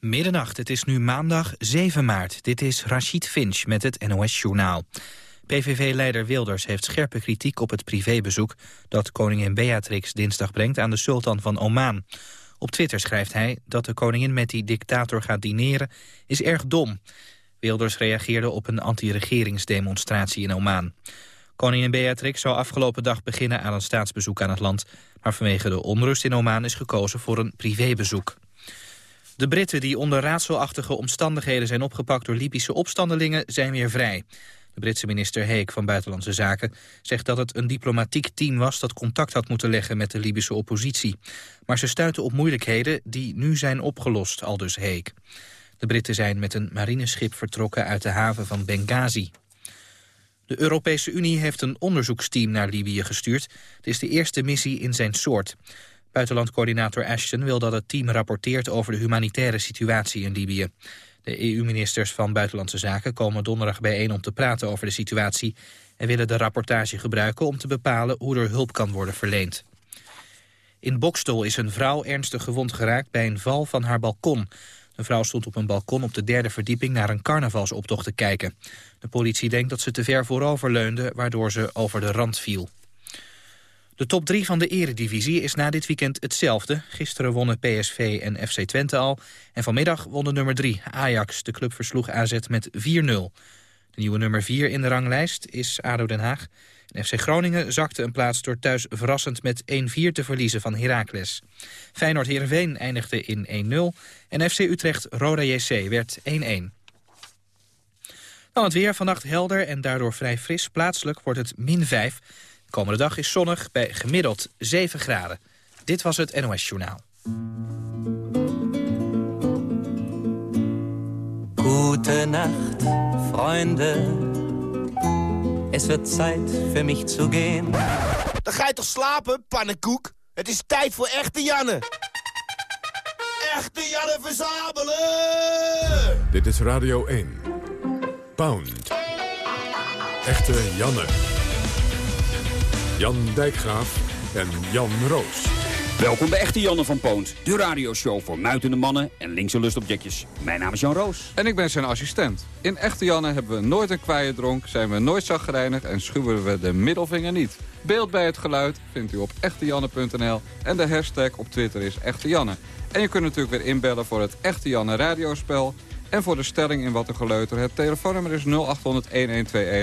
Middernacht, het is nu maandag 7 maart. Dit is Rachid Finch met het NOS-journaal. PVV-leider Wilders heeft scherpe kritiek op het privébezoek... dat koningin Beatrix dinsdag brengt aan de sultan van Oman. Op Twitter schrijft hij dat de koningin met die dictator gaat dineren... is erg dom. Wilders reageerde op een anti-regeringsdemonstratie in Oman. Koningin Beatrix zou afgelopen dag beginnen aan een staatsbezoek aan het land... maar vanwege de onrust in Oman is gekozen voor een privébezoek. De Britten die onder raadselachtige omstandigheden zijn opgepakt door Libische opstandelingen zijn weer vrij. De Britse minister Heek van Buitenlandse Zaken zegt dat het een diplomatiek team was dat contact had moeten leggen met de Libische oppositie. Maar ze stuiten op moeilijkheden die nu zijn opgelost, aldus Heek. De Britten zijn met een marineschip vertrokken uit de haven van Benghazi. De Europese Unie heeft een onderzoeksteam naar Libië gestuurd. Het is de eerste missie in zijn soort. Buitenlandcoördinator Ashton wil dat het team rapporteert over de humanitaire situatie in Libië. De EU-ministers van Buitenlandse Zaken komen donderdag bijeen om te praten over de situatie en willen de rapportage gebruiken om te bepalen hoe er hulp kan worden verleend. In Bokstol is een vrouw ernstig gewond geraakt bij een val van haar balkon. De vrouw stond op een balkon op de derde verdieping naar een carnavalsoptocht te kijken. De politie denkt dat ze te ver voorover leunde, waardoor ze over de rand viel. De top 3 van de eredivisie is na dit weekend hetzelfde. Gisteren wonnen PSV en FC Twente al. En vanmiddag won de nummer 3, Ajax. De club versloeg AZ met 4-0. De nieuwe nummer 4 in de ranglijst is ADO Den Haag. En FC Groningen zakte een plaats door thuis verrassend met 1-4 te verliezen van Heracles. Feyenoord-Heerenveen eindigde in 1-0 en FC Utrecht-Roda JC werd 1-1. Dan het weer, vannacht helder en daardoor vrij fris. Plaatselijk wordt het min 5. Komende dag is zonnig bij gemiddeld 7 graden. Dit was het NOS Journaal. Gute Nacht, Freunde. Es wird Zeit für mich zu gehen. Dan ga je toch slapen, pannenkoek? Het is tijd voor echte Janne. Echte Janne verzamelen! Dit is Radio 1. Pound. Echte Janne. Jan Dijkgraaf en Jan Roos. Welkom bij Echte Janne van Poont, de radioshow voor muitende mannen en linkse lustobjectjes. Mijn naam is Jan Roos. En ik ben zijn assistent. In Echte Janne hebben we nooit een kwaaie dronk, zijn we nooit zagrijnig en schuwen we de middelvinger niet. Beeld bij het geluid vindt u op echtejanne.nl en de hashtag op Twitter is Echte Janne. En je kunt natuurlijk weer inbellen voor het Echte Janne radiospel... En voor de stelling in Wat een Geleuter, het telefoonnummer is 0800-1121.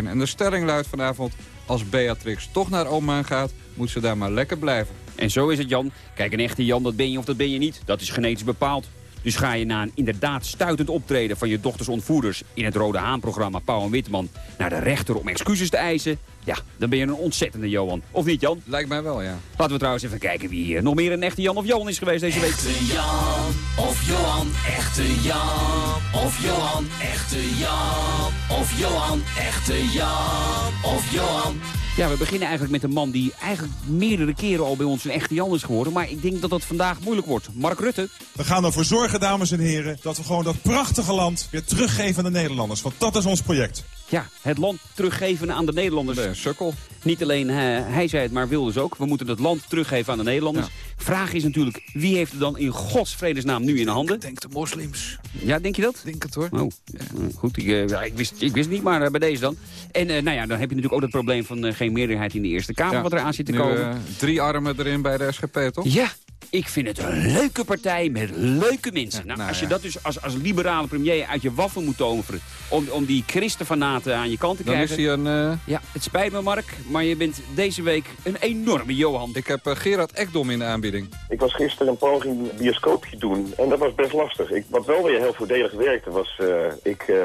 En de stelling luidt vanavond, als Beatrix toch naar Oman gaat, moet ze daar maar lekker blijven. En zo is het Jan. Kijk, een echte Jan, dat ben je of dat ben je niet. Dat is genetisch bepaald. Dus ga je na een inderdaad stuitend optreden van je dochters ontvoerders... in het Rode Haan-programma Pauw en Witteman... naar de rechter om excuses te eisen... ja, dan ben je een ontzettende Johan. Of niet, Jan? Lijkt mij wel, ja. Laten we trouwens even kijken wie hier nog meer een echte Jan of Johan is geweest deze week. Echte Jan of Johan, echte Jan of Johan, echte Jan of Johan, echte Jan of Johan. Ja, we beginnen eigenlijk met een man die eigenlijk meerdere keren al bij ons een echte Jan is geworden. Maar ik denk dat dat vandaag moeilijk wordt. Mark Rutte. We gaan ervoor zorgen, dames en heren, dat we gewoon dat prachtige land weer teruggeven aan de Nederlanders. Want dat is ons project. Ja, het land teruggeven aan de Nederlanders. Nee, sukkel. Niet alleen eh, hij zei het, maar Wilders ook. We moeten het land teruggeven aan de Nederlanders. Vraag is natuurlijk, wie heeft het dan in gods vredesnaam nu in de handen? Ik denk de moslims. Ja, denk je dat? Denk het hoor. Oh, ja, goed. Ik, eh, ja, ik, wist, ik wist niet, maar eh, bij deze dan. En eh, nou ja, dan heb je natuurlijk ook het probleem van eh, geen meerderheid in de Eerste Kamer... Ja, wat eraan zit te Nu, komen. eh, drie armen erin bij de SGP, toch? Ja, ik vind het een leuke partij met leuke mensen. Ja, nou, nou als je ja. dat dus als, als liberale premier uit je waffel moet toveren... om, om die christenfanaten aan je kant te Dan krijgen... is hij een... eh, Ja, het spijt me Mark, maar je bent deze week een enorme Johan. ik heb eh, Gerard Ekdom in de aanbieding. Ik was gisteren een poging een bioscoopje doen en dat was best lastig. Ik, wat wel weer heel voordelig werkte was, eh, ik eh,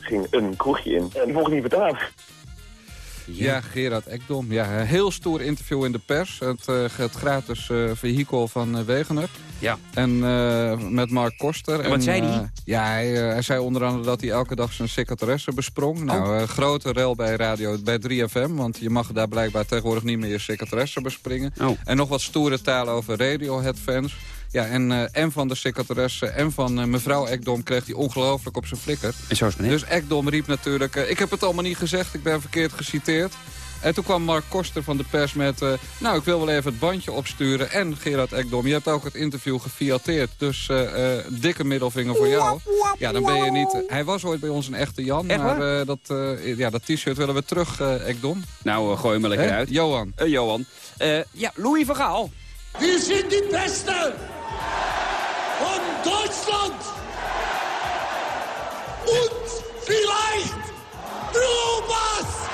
ging een kroegje in en die mocht niet betalen. Ja, Gerard Ekdom. Ja, een heel stoer interview in de pers. Het, eh, het gratis eh vehikel van eh, Wegener. Ja. En met Mark Koster. En wat zei hij? ja, hij, hij zei onder andere dat hij elke dag zijn secretaresse besprong. Nou, Oh. eh, grote rel bij radio, bij 3FM. Want je mag daar blijkbaar tegenwoordig niet meer je secretaresse bespringen. Oh. En nog wat stoere taal over Radiohead-fans. Ja, en, eh, en van de secretaresse en van eh, mevrouw Ekdom kreeg hij ongelooflijk op zijn flikker. En zo is het. Dus Ekdom riep natuurlijk, eh, ik heb het allemaal niet gezegd, ik ben verkeerd geciteerd. En toen kwam Mark Koster van de pers met... eh, nou, ik wil wel even het bandje opsturen. En Gerard Ekdom, je hebt ook het interview gefiateerd. Dus eh, eh, dikke middelvinger voor jou. Ja, dan ben je niet... hij was ooit bij ons een echte Jan. Echt maar eh, dat, eh, ja, dat t-shirt willen we terug, eh Ekdom. Nou, eh, gooi hem er lekker Hè? uit. Johan. Eh, Johan. Eh, ja, Louis van Gaal. Wir sind die Beste von Deutschland und vielleicht Europas.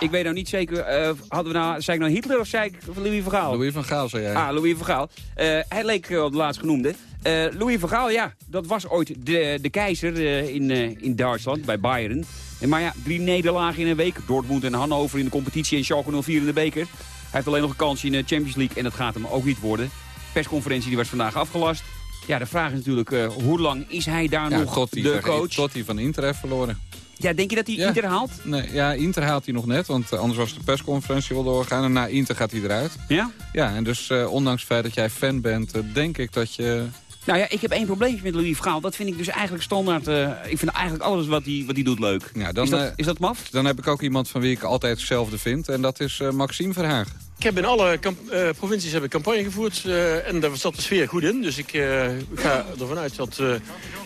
Ik weet nou niet zeker, eh, hadden we nou, zei ik nou Hitler of zei ik Louis van Gaal? Louis van Gaal, zei jij. Ah, Louis van Gaal. Eh, hij leek eh, op de laatst genoemde. Eh, Louis van Gaal, ja, dat was ooit de, de keizer eh, in, eh, in Duitsland, bij Bayern. En maar ja, drie nederlagen in een week. Dortmund en Hannover in de competitie en Schalke 04 in de beker. Hij heeft alleen nog een kansje in de Champions League en dat gaat hem ook niet worden. Persconferentie die was vandaag afgelast. Ja, de vraag is natuurlijk, eh, hoe lang is hij daar Ja, nog tot de coach? Tot hij van Inter heeft verloren. Ja, denk je dat hij Ja. Inter haalt? Nee, ja, Inter haalt hij nog net, want eh, anders was de persconferentie wel doorgaan. En na Inter gaat hij eruit. Ja? Ja, en dus eh, ondanks het feit dat jij fan bent, denk ik dat je... Nou ja, ik heb één probleempje met Louis Gaal. Dat vind ik dus eigenlijk standaard. ik vind eigenlijk alles wat hij wat hij doet leuk. Ja, dan, is, dat, is dat maf? dan heb ik ook iemand van wie ik altijd hetzelfde vind. En dat is Maxime Verhagen. Ik heb in alle eh, provincies heb ik campagne gevoerd eh, en daar zat de sfeer goed in. Dus ik eh, ga ervan uit dat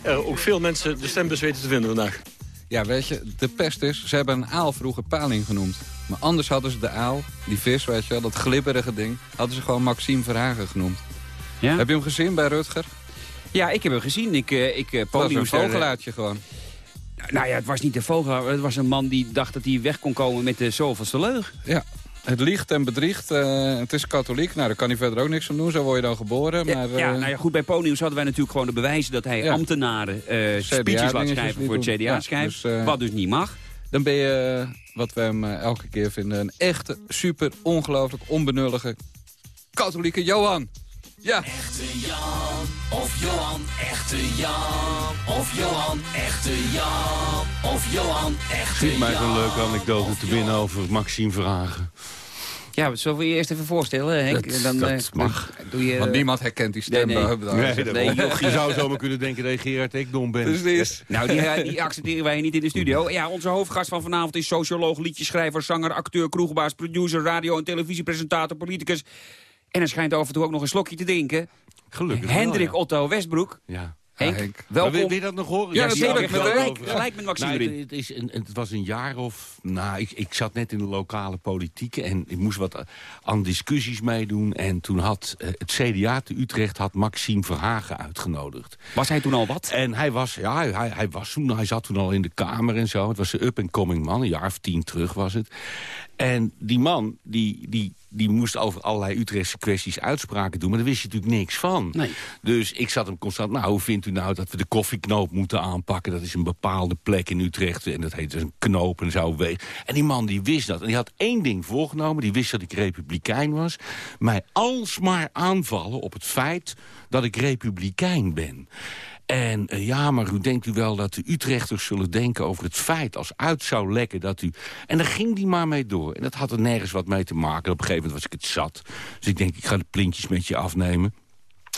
er ook veel mensen de stembus weten te vinden vandaag. Ja, weet je, de pest is, ze hebben een aal vroeger paling genoemd. Maar anders hadden ze de aal, die vis, weet je wel, dat glibberige ding... hadden ze gewoon Maxime Verhagen genoemd. Ja? Heb je hem gezien bij Rutger? Ja, ik heb hem gezien. Ik, eh ik, eh, Dat was een vogelaartje gewoon. Nou ja, het was niet de vogelaar. Het was een man die dacht dat hij weg kon komen met de zoveelste leug. Ja, het liegt en bedriegt. eh, het is katholiek. Nou, daar kan hij verder ook niks aan doen. Zo word je dan geboren. Ja, Maar, ja, eh, nou ja, goed, bij Podiums hadden wij natuurlijk gewoon de bewijzen... dat hij Ja. ambtenaren eh speeches laat schrijven voor het. CDA Ja, schrijft. dus, wat dus niet mag. Dan ben je, wat we hem elke keer vinden... een echte, super, ongelooflijk onbenullige katholieke Johan. Ja, Echte Jan of Johan, echte Jan of Johan, echte Jan of Johan, echte Schiet mij zo'n Jan leuke anekdote te binnen over Maxime Vragen. Ja, zullen we je eerst even voorstellen, Henk? Dat- dan, dat eh, mag. Doe je, want niemand herkent die stem. nee, nee. bij Hubble. Nee, Dus, dat nee, nee, joh. Je zou zomaar kunnen denken dat je Gerard Ekdom bent. Dus die is... Nou, die, eh, die accepteren wij niet in de studio. Ja, onze hoofdgast van vanavond is socioloog, liedjeschrijver, zanger, acteur, kroegbaas, producer, radio- en televisiepresentator, politicus. En hij schijnt af en toe ook nog een slokje te drinken. Gelukkig wel, Hendrik ja. Otto Westbroek. Ja. Henk, Henk. Maar welkom. wil, wil je dat nog horen? Ja, natuurlijk, gelijk, gelijk met Maxime Nou, het, is een, het was een jaar of... Nou, ik, ik zat net in de lokale politiek en ik moest wat aan discussies meedoen. En toen had eh, het CDA te Utrecht had Maxime Verhagen uitgenodigd. Was hij toen al wat? En hij was, ja, hij, hij, hij was toen, hij zat toen al in de Kamer en zo. Het was een up-and-coming man, een jaar of tien terug was het. En die man, die, die, die moest over allerlei Utrechtse kwesties uitspraken doen... maar daar wist je natuurlijk niks van. Nee. Dus ik zat hem constant, nou, hoe vindt u nou dat we de koffieknoop moeten aanpakken? Dat is een bepaalde plek in Utrecht en dat heet dus een knoop en zo. En die man die wist dat. En die had één ding voorgenomen, die wist dat ik republikein was. Mij alsmaar aanvallen op het feit dat ik republikein ben. En eh, ja, maar hoe denkt u wel dat de Utrechters zullen denken over het feit... als uit zou lekken dat u... En daar ging die maar mee door. En dat had er nergens wat mee te maken. Op een gegeven moment was ik het zat. Dus ik denk, ik ga de plintjes met je afnemen.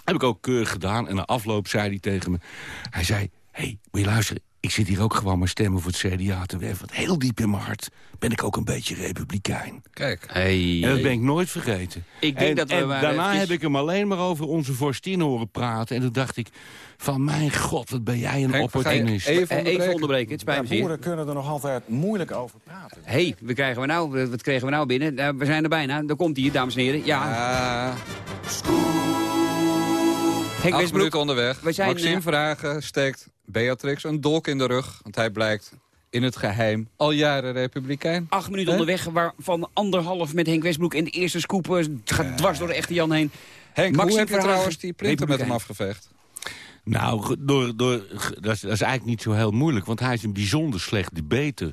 Heb ik ook keurig gedaan. En na afloop zei hij tegen me... Hij zei, hé, hey, moet je luisteren... Ik zit hier ook gewoon maar stemmen voor het CDA te werven. Want heel diep in mijn hart ben ik ook een beetje republikein. Kijk, Hey, En dat ben ik nooit vergeten. Ik denk en, dat we en daarna eventjes- heb ik hem alleen maar over onze vorstin horen praten. En toen dacht ik, van mijn god, wat ben jij een opportunist. even Eh, even onderbreken? onderbreken, het spijt me zeer. boeren kunnen er nog altijd moeilijk over praten. Hé, hey, we krijgen we nou, wat kregen we nou binnen? Eh, we zijn er bijna. Daar komt hij, dames en heren. Ja, Ah, Henk acht Westbroek. minuten onderweg. We zijn, Maxime Vragen steekt Beatrix een dolk in de rug. Want hij blijkt in het geheim al jaren republikein. Acht minuten Hè? onderweg, waarvan anderhalf met Henk Westbroek. En de eerste scoop eh, gaat dwars door de echte Jan heen. Henk, Maxime hoe heb je trouwens die printer met hem afgeveegd? Nou, door, door, dat, is, dat is eigenlijk niet zo heel moeilijk. Want hij is een bijzonder slecht debater.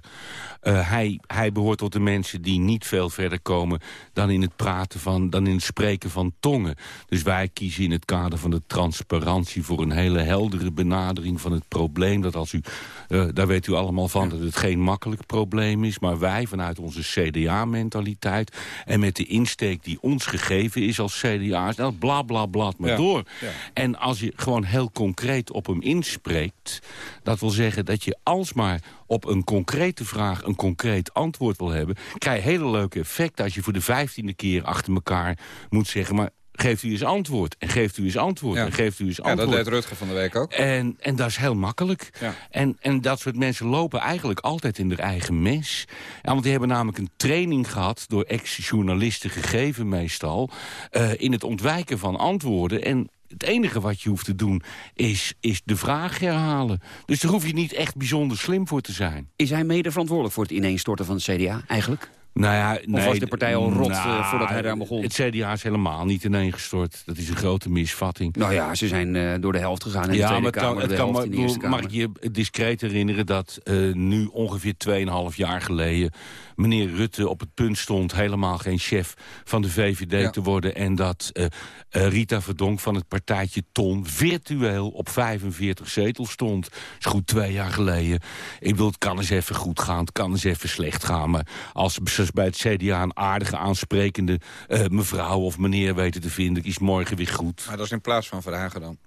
Eh, hij, hij behoort tot de mensen die niet veel verder komen... dan in het praten van, dan in het spreken van tongen. Dus wij kiezen in het kader van de transparantie... voor een hele heldere benadering van het probleem. Dat als u, eh, daar weet u allemaal van dat het geen makkelijk probleem is. Maar wij vanuit onze CDA-mentaliteit... en met de insteek die ons gegeven is als CDA's... nou, bla bla bla, maar Ja. door. Ja. En als je gewoon heel concreet op hem inspreekt... dat wil zeggen dat je alsmaar op een concrete vraag een concreet antwoord wil hebben... krijg je hele leuke effecten als je voor de vijftiende keer achter elkaar moet zeggen... maar geeft u eens antwoord en geeft u eens antwoord Ja. en geeft u eens Ja, antwoord. dat deed Rutger van de week ook. En, en dat is heel makkelijk. Ja. En, en dat soort mensen lopen eigenlijk altijd in hun eigen mes. Ja, want die hebben namelijk een training gehad... door ex-journalisten gegeven meestal... eh, in het ontwijken van antwoorden. En het enige wat je hoeft te doen is, is de vraag herhalen. Dus daar hoef je niet echt bijzonder slim voor te zijn. Is hij mede verantwoordelijk voor het ineenstorten van het CDA eigenlijk? Nou ja, Of was de partij al rot, eh, voordat hij daar begon? Het CDA is helemaal niet ineengestort. Dat is een grote misvatting. Nou ja, ze zijn eh, door de helft gegaan in de ja, Tweede maar het Kamer, kan, het de kan, helft maar, bedoel, mag Kamer. ik je discreet herinneren dat eh, nu ongeveer 2,5 jaar geleden... meneer Rutte op het punt stond helemaal geen chef van de VVD Ja. te worden... en dat eh, eh, Rita Verdonk van het partijtje Ton virtueel op 45 zetels stond. Dat is goed twee jaar geleden. Ik bedoel, het kan eens even goed gaan, het kan eens even slecht gaan... maar als ze bij het CDA een aardige, aansprekende eh, mevrouw of meneer weten te vinden... is morgen weer goed. Maar dat is in plaats van Verhagen dan.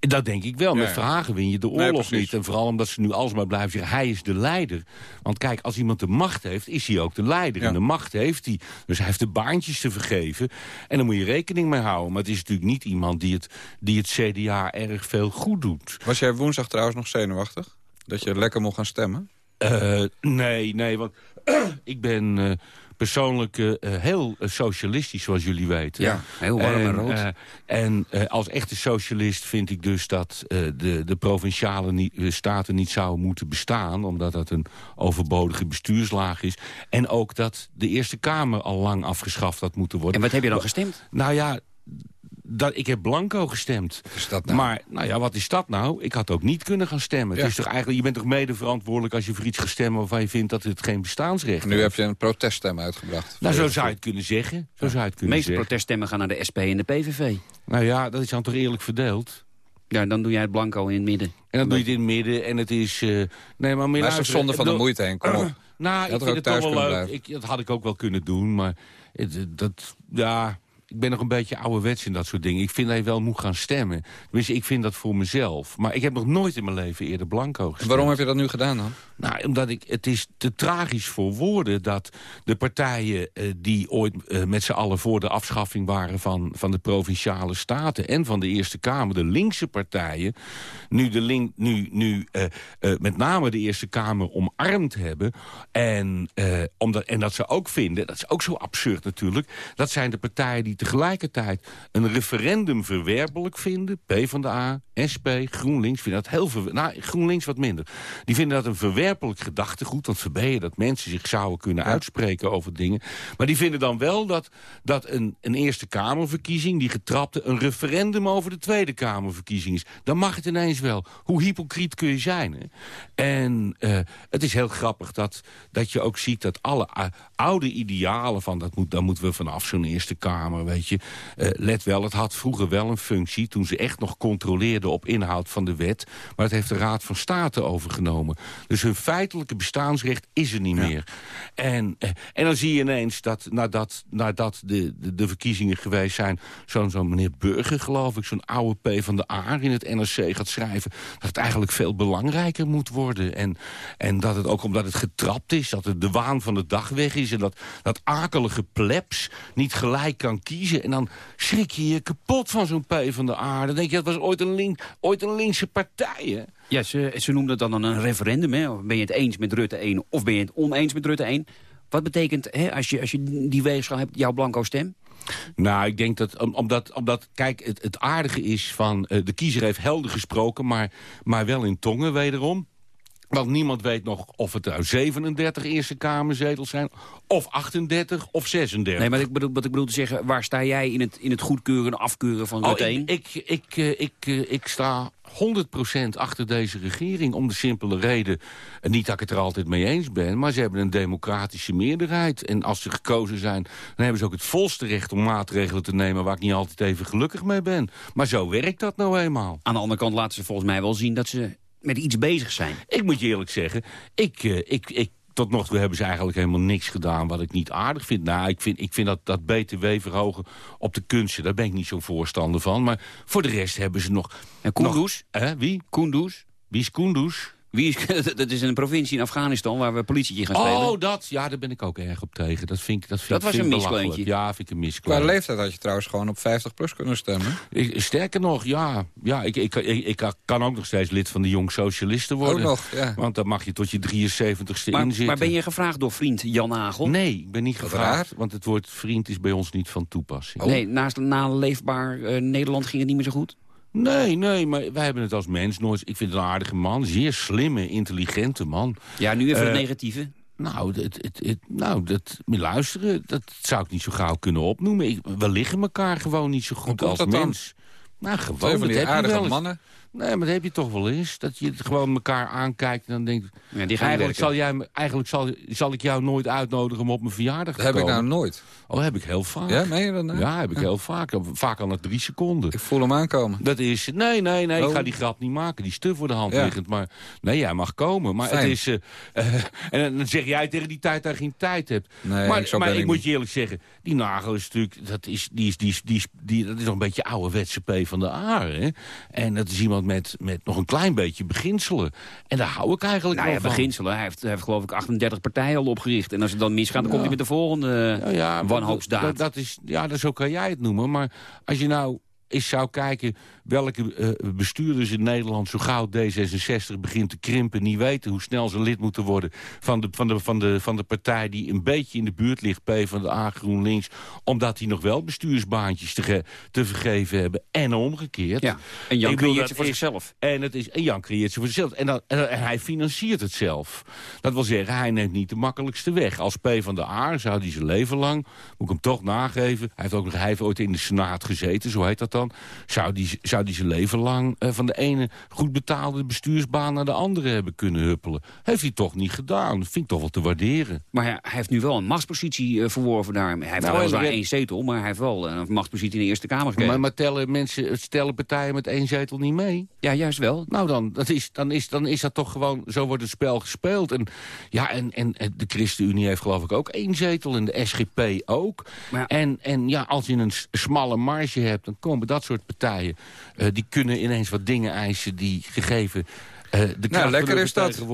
Dat denk ik wel. Met ja. vragen win je de oorlog niet. En vooral omdat ze nu alsmaar blijven zeggen... hij is de leider. Want kijk, als iemand de macht heeft, is hij ook de leider. En de macht heeft hij. Dus hij heeft de baantjes te vergeven. En daar moet je rekening mee houden. Maar het is natuurlijk niet iemand die het, die het CDA erg veel goed doet. Was jij woensdag trouwens nog zenuwachtig? Dat je lekker mocht gaan stemmen? Eh, nee, nee, want ik ben eh, persoonlijk eh, heel socialistisch, zoals jullie weten. Ja, heel warm en rood. en als echte socialist vind ik dus dat de, de provinciale staten niet zouden moeten bestaan... omdat dat een overbodige bestuurslaag is. En ook dat de Eerste Kamer al lang afgeschaft had moeten worden. En wat heb je dan gestemd? Nou ja, dat, ik heb blanco gestemd. is dat nou? Maar nou ja, wat is dat nou? Ik had ook niet kunnen gaan stemmen. Ja. Het is toch eigenlijk, je bent toch mede verantwoordelijk als je voor iets gaat stemmen... waarvan je vindt dat het geen bestaansrecht Nu heeft. heb je een proteststem uitgebracht. Nou, zo zou je het kunnen zeggen. Zo zou je het De kunnen meeste zeggen. proteststemmen gaan naar de SP en de PVV. Nou ja, dat is dan toch eerlijk verdeeld? Ja, dan doe jij het blanco in het midden. En dan doe je het in het midden en het is... eh, nee, maar, Maar is zonde van de moeite heen, kom op. Nou, ik vind het toch wel leuk. Ik, dat had ik ook wel kunnen doen, maar het, dat, ja, ik ben nog een beetje ouderwets in dat soort dingen. Ik vind dat je wel moet gaan stemmen. Tenminste, ik vind dat voor mezelf. Maar ik heb nog nooit in mijn leven eerder blanco gestemd. En waarom heb je dat nu gedaan dan? Nou, omdat ik, het is te tragisch voor woorden dat de partijen eh, die ooit eh, met z'n allen voor de afschaffing waren van, van de provinciale staten en van de Eerste Kamer, de linkse partijen, nu, de link, nu, nu eh, eh, met name de Eerste Kamer omarmd hebben. En, eh, omdat, en dat ze ook vinden, dat is ook zo absurd natuurlijk, dat zijn de partijen die tegelijkertijd een referendum verwerpelijk vinden, PvdA, SP, GroenLinks, vinden dat heel ver, nou, GroenLinks wat minder. Die vinden dat een verwerpelijk gedachtegoed, want verbeer dat mensen zich zouden kunnen uitspreken over dingen. Maar die vinden dan wel dat, dat een, een Eerste Kamerverkiezing, die getrapte, een referendum over de Tweede Kamerverkiezing is. Dan mag het ineens wel. Hoe hypocriet kun je zijn? Hè? En eh, het is heel grappig dat, dat je ook ziet dat alle eh, oude idealen van, dat moet, daar moeten we vanaf, zo'n Eerste Kamer, weet je. Eh, let wel, het had vroeger wel een functie, toen ze echt nog controleerden op inhoud van de wet. Maar het heeft de Raad van State overgenomen. Dus hun feitelijke bestaansrecht is er niet meer. En, eh, en dan zie je ineens dat nadat, nadat de, de, de verkiezingen geweest zijn... zo'n zo'n meneer Burger, geloof ik, zo'n oude P van de A in het NRC gaat schrijven... dat het eigenlijk veel belangrijker moet worden. En, en dat het ook omdat het getrapt is, dat het de waan van de dag weg is... en dat, dat akelige plebs niet gelijk kan kiezen. En dan schrik je je kapot van zo'n P van de A. Dan denk je, dat was ooit een, link, ooit een linkse partij, hè? Ja, ze, ze noemden het dan een referendum. Hè? Ben je het eens met Rutte 1 of ben je het oneens met Rutte 1? Wat betekent, hè, als, je, als je die weegschaal hebt, jouw blanco stem? Nou, ik denk dat, om- omdat, omdat kijk, het, het aardige is van... eh, de kiezer heeft helder gesproken, maar, maar wel in tongen wederom. Want niemand weet nog of het nou 37 Eerste Kamerzetels zijn... of 38 of 36. Nee, maar ik bedoel, wat ik bedoel te zeggen, waar sta jij in het, in het goedkeuren en afkeuren van Oh, Rutte 1? ik, ik, ik, eh, ik, eh, ik sta 100% achter deze regering. Om de simpele reden, niet dat ik het er altijd mee eens ben... maar ze hebben een democratische meerderheid. En als ze gekozen zijn, dan hebben ze ook het volste recht... om maatregelen te nemen waar ik niet altijd even gelukkig mee ben. Maar zo werkt dat nou eenmaal. Aan de andere kant laten ze volgens mij wel zien dat ze met iets bezig zijn. Ik moet je eerlijk zeggen, ik, eh, ik, ik tot nog toe hebben ze eigenlijk helemaal niks gedaan wat ik niet aardig vind. Nou, ik vind, ik vind dat, dat BTW verhogen op de kunsten, daar ben ik niet zo'n voorstander van. Maar voor de rest hebben ze nog... En Kunduz? nog- Hè, wie? Kunduz? Wie is Kunduz? Wie is, dat is een provincie in Afghanistan waar we politietje gaan spelen. Oh, dat. Ja, daar ben ik ook erg op tegen. Dat, vind ik, dat, vind, Dat was vind een miskleintje. Ja, vind ik een Qua misklein. leeftijd had je trouwens gewoon op 50 plus kunnen stemmen. Ik- Sterker nog, ja. ja ik, ik, ik, ik kan ook nog steeds lid van de Jong Socialisten worden. Ook nog, ja. Want dan mag je tot je 73ste maar, inzitten. maar ben je gevraagd door vriend Jan Nagel? Nee, ik ben niet gevraagd. raar. Want het woord vriend is bij ons niet van toepassing. Nee, naast na leefbaar eh, Nederland ging het niet meer zo goed? Nee, nee, maar wij hebben het als mens nooit... Ik vind het een aardige man, zeer slimme, intelligente man. Ja, nu even het Eh, negatieve. Nou, het, het, het, nou dat, luisteren, dat zou ik niet zo gauw kunnen opnoemen. Ik, we liggen elkaar gewoon niet zo goed als dan? mens. Nou, gewoon, dat je aardige wel mannen. Nee, maar dat heb je toch wel eens. Dat je het gewoon elkaar aankijkt en dan denkt... Ja, die gaan eigenlijk zal, jij, eigenlijk zal, zal ik jou nooit uitnodigen om op mijn verjaardag te Dat heb ik komen. nou nooit. Oh, heb ik heel vaak. Ja, meen je dat nou? Ja, heb ik heel vaak. Vaak al na drie seconden. Ik voel hem aankomen. Dat is... Nee, nee, nee. Ik Oh. ga die grap niet maken. Die te voor de hand Ja. liggend. Maar nee, jij mag komen. Maar Fijn. het is... eh, eh, en dan zeg jij tegen die tijd dat je geen tijd hebt. Nee, maar ik moet je eerlijk zeggen... Die nagel is natuurlijk... Dat is, die is, die is, die is, die, dat is nog een beetje ouderwetse P van de A. Hè? En dat is iemand met, met nog een klein beetje beginselen. En daar hou ik eigenlijk Nou ja, van. beginselen. Hij heeft, hij heeft geloof ik 38 partijen al opgericht. En als het dan misgaat, dan komt hij met de volgende Ja, ja, wanhoopsdaad. Dat, dat is, ja, dat zo kan jij het noemen. Maar als je nou eens zou kijken welke eh, bestuurders in Nederland... zo gauw D66 begint te krimpen, niet weten hoe snel ze lid moeten worden... van de, van de, van de, van de partij die een beetje in de buurt ligt, P van de A, GroenLinks... omdat die nog wel bestuursbaantjes te, ge- te vergeven hebben. En omgekeerd. Ja, en Jan creëert ze voor is- zichzelf. En, het is, en Jan creëert ze voor zichzelf. En, dan, en, en hij financiert het zelf. Dat wil zeggen, hij neemt niet de makkelijkste weg. Als P van de A zou hij zijn leven lang, moet ik hem toch nageven... hij heeft, ook nog, hij heeft ooit in de Senaat gezeten, zo heet dat dan... zou die, zou die zijn leven lang eh, van de ene goed betaalde bestuursbaan... naar de andere hebben kunnen huppelen. Heeft hij toch niet gedaan. Vind ik toch wel te waarderen. Maar ja, hij heeft nu wel een machtspositie eh, verworven daar. Hij heeft Nou, weliswaar en- één zetel, maar hij heeft wel een machtspositie in de Eerste Kamer gekregen. Maar, maar tellen mensen, stellen partijen met één zetel niet mee? Ja, juist wel. Nou, dan, dat is, dan, is, dan is dat toch gewoon... Zo wordt het spel gespeeld. En, ja, en, en de ChristenUnie heeft geloof ik ook één zetel. En de SGP ook. Maar ja. En, en ja, als je een smalle marge hebt... dan komen dat soort partijen... eh, die kunnen ineens wat dingen eisen die gegeven... eh, de kracht lekker is dat.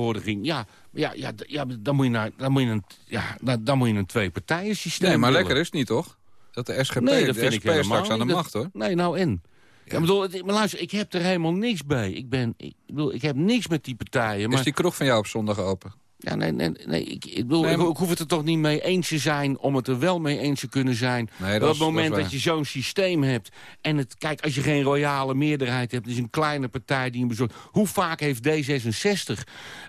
Ja, ja, ja, ja, dan moet je naar, dan moet je een, ja, dan, moet je een twee-partijen systeem Nee, maar willen. lekker is het niet, toch? Dat de SGP, Nee, dat de vind SP ik straks aan de. Dat- macht, hoor. Nee, nou en? Ja. ik bedoel, maar luister, ik heb er helemaal niks bij. Ik, ben, ik, bedoel, ik heb niks met die partijen. Maar, Is die kroeg van jou op zondag open? Ja, nee, nee, nee, ik, ik, bedoel, Nee, ik, maar- ik hoef het er toch niet mee eens te zijn... om het er wel mee eens te kunnen zijn. Nee, dat op is- het moment dat je zo'n systeem hebt... en het, kijk, als je geen royale meerderheid hebt... is een kleine partij die een bezorgt... hoe vaak heeft D66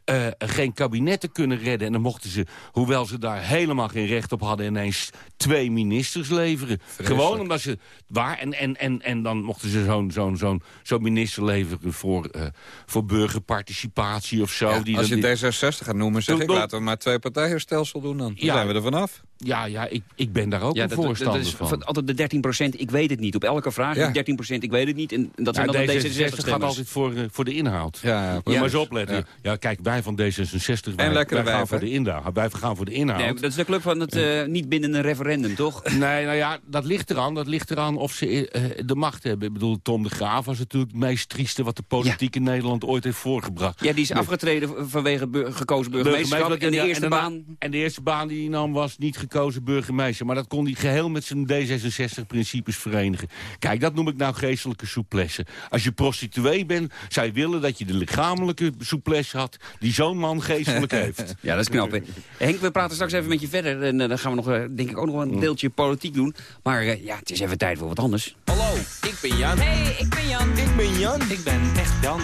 eh, geen kabinetten kunnen redden... en dan mochten ze, hoewel ze daar helemaal geen recht op hadden... ineens twee ministers leveren. Gewoon omdat ze... Waar, en, en, en, en dan mochten ze zo'n zo'n zo'n zo'n minister leveren... voor, eh, voor burgerparticipatie of zo. Ja, die als dan- je die- D66 gaat noemen, zeg ik, laten we maar twee partijenstelsel doen dan. Dan Ja. zijn we er vanaf. Ja, ja ik, ik ben daar ook Ja, een dat, dat, voorstander is van. altijd de 13 procent, ik weet het niet. Op elke vraag Ja. is 13 procent, ik weet het niet. En dat zijn Ja, dan de D66 gaat D66-stemmers. altijd voor, eh, voor de inhoud. Ja, ja, Moet je maar eens opletten. Ja. Ja. kijk, wij van D66, wij, lekkere wij gaan wijf, voor de inhoud. Wij gaan voor de inhoud. Nee, dat is de club van het eh, niet binnen een referendum, toch? Nee, nou ja, dat ligt eraan. Dat ligt eraan of ze eh, de macht hebben. Ik bedoel, Tom de Graaf was natuurlijk het meest trieste... wat de politiek in Nederland ooit heeft voorgebracht. Ja, die is afgetreden vanwege bur- gekozen burgemeesterschap. En de eerste baan... En de eerste baan die hij nam was niet gekozen burgemeester. Maar dat kon hij geheel met zijn D66-principes verenigen. Kijk, dat noem ik nou geestelijke souplesse. Als je prostituee bent, zou je willen dat je de lichamelijke souplesse had... die zo'n man geestelijk heeft. Ja, dat is knap, hè. Henk, we praten straks even met je verder. En eh, dan gaan we nog, eh, denk ik, ook nog een deeltje politiek doen. Maar eh, ja, het is even tijd voor wat anders. Hallo, ik ben Jan. Hey, ik ben Jan. Ik ben Jan. Ik ben echt Jan.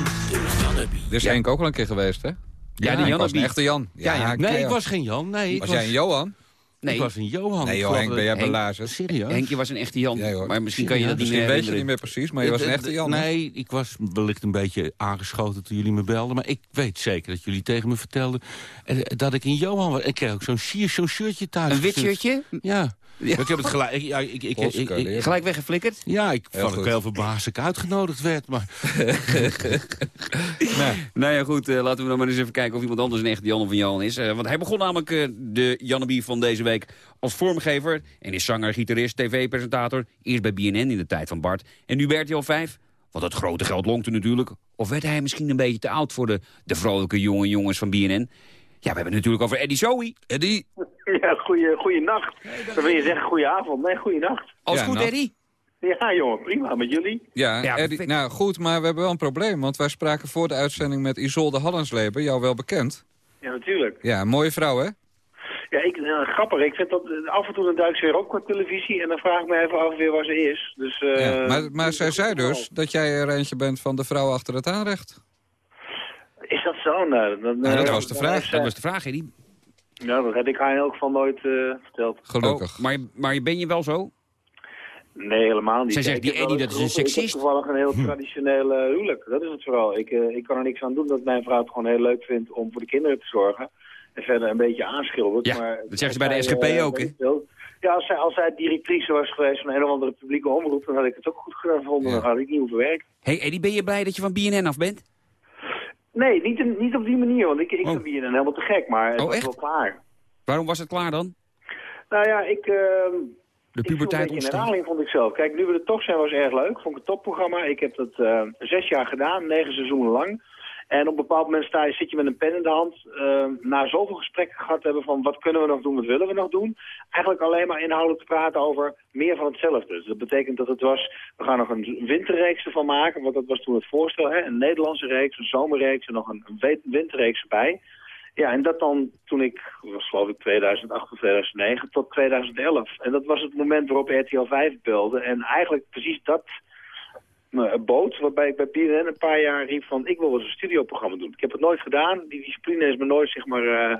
Er is Henk ook al een keer geweest, hè? Ja, die Jan was een echte Jan. Ja, Nee, ik was geen Jan. Nee, ik Was was, jij een Johan? Nee, ik was een Johan. Nee joh, Henk, ben jij belazerd? Serieus? Henk, je was een echte Jan. Ja, hoor. maar misschien kan je dat niet meer weet je niet meer precies, maar je was een echte Jan. Nee, ik was wellicht een beetje aangeschoten toen jullie me belden. Maar ik weet zeker dat jullie tegen me vertelden eh, dat ik een Johan was. Ik kreeg ook zo'n zo'n shirtje thuis. Een wit shirtje? Ja. Ik heb het gelijk... Ik, ja, ik, ik, ik, ik- ik- Gelijk weggeflikkerd? ja, ik vond het heel verbaasd dat ik uitgenodigd werd. Maar Nou ja, goed, eh, laten we dan maar eens even kijken of iemand anders een echte Jan of een Jan is. Eh, want hij begon namelijk eh, de Janneby van deze week als vormgever... en is zanger, gitarist, tv-presentator. Eerst bij BNN in de tijd van Bart. En nu werd hij al vijf. Want het grote geld lonkte natuurlijk. Of werd hij misschien een beetje te oud voor de, de vrolijke jonge jongens van BNN? Ja, we hebben het natuurlijk over Eddie Zoe. Eddie, Ja, goeie, goeie nacht. Dan wil je zeggen goeie avond. Nee, goeie nacht. Alles Ja, goed, nou. Eddie? Ja, jongen, prima. Met jullie? ja, Ja, Eddie, nou goed, maar we hebben wel een probleem. Want wij spraken voor de uitzending met Isolde Hallensleben, jou wel bekend. Ja, natuurlijk. Ja, een mooie vrouw, hè? Ja, ik, eh, grappig. Ik vind dat eh, af en toe dan duik ze weer op qua televisie. En dan vraag ik me even af weer waar ze is. Dus, eh, Ja, maar, maar zij zei dus dat jij er eentje bent van de vrouw achter het aanrecht. Is dat zo? Nou, dan, Ja, dat eh, was de vraag. is, Dat eh, was de vraag, Eddie. Nou, dat heb ik haar in elk geval nooit eh, verteld. Gelukkig. Oh, maar, maar ben je wel zo? Nee, helemaal niet. Zij zegt, die Eddie, dat is een seksist. Ik heb toevallig een heel traditioneel eh, huwelijk. Dat is het vooral. Ik, eh, ik kan er niks aan doen dat mijn vrouw het gewoon heel leuk vindt om voor de kinderen te zorgen. En verder een beetje aanschildert. Ja, maar dat zegt ze als bij de zij, SGP eh, ook, hè? Ja, als zij, als zij directrice was geweest van een of andere publieke omroep, dan had ik het ook goed gevonden. Ja. Dan had ik niet hoeven werken. hey, Eddie, ben je blij dat je van BNN af bent? Nee, niet, in- niet op die manier, want ik, ik Oh. vind BNN helemaal te gek, maar het Oh, was echt? wel klaar. Waarom was het klaar dan? Nou ja, ik... ehm, De puberteit beetje in ontstaan. herhaling vond ik zelf. Kijk, nu we er toch zijn was erg leuk. Vond ik een topprogramma. Ik heb dat eh, zes jaar gedaan, negen seizoenen lang. En op een bepaald moment sta je, zit je met een pen in de hand. eh, na zoveel gesprekken gehad hebben van wat kunnen we nog doen, wat willen we nog doen. Eigenlijk alleen maar inhoudelijk te praten over meer van hetzelfde. Dus dat betekent dat het was, we gaan nog een winterreeks ervan maken. Want dat was toen het voorstel. Hè? Een Nederlandse reeks, een zomerreeks en nog een, winterreeks erbij. Ja, en dat dan toen ik, was geloof ik 2008 of 2009, tot 2011. En dat was het moment waarop RTL 5 belde. En eigenlijk precies dat eh, bood, waarbij ik bij BNN een paar jaar riep van... ik wil wel eens een studioprogramma doen. Ik heb het nooit gedaan. Die discipline is me nooit, zeg maar, eh,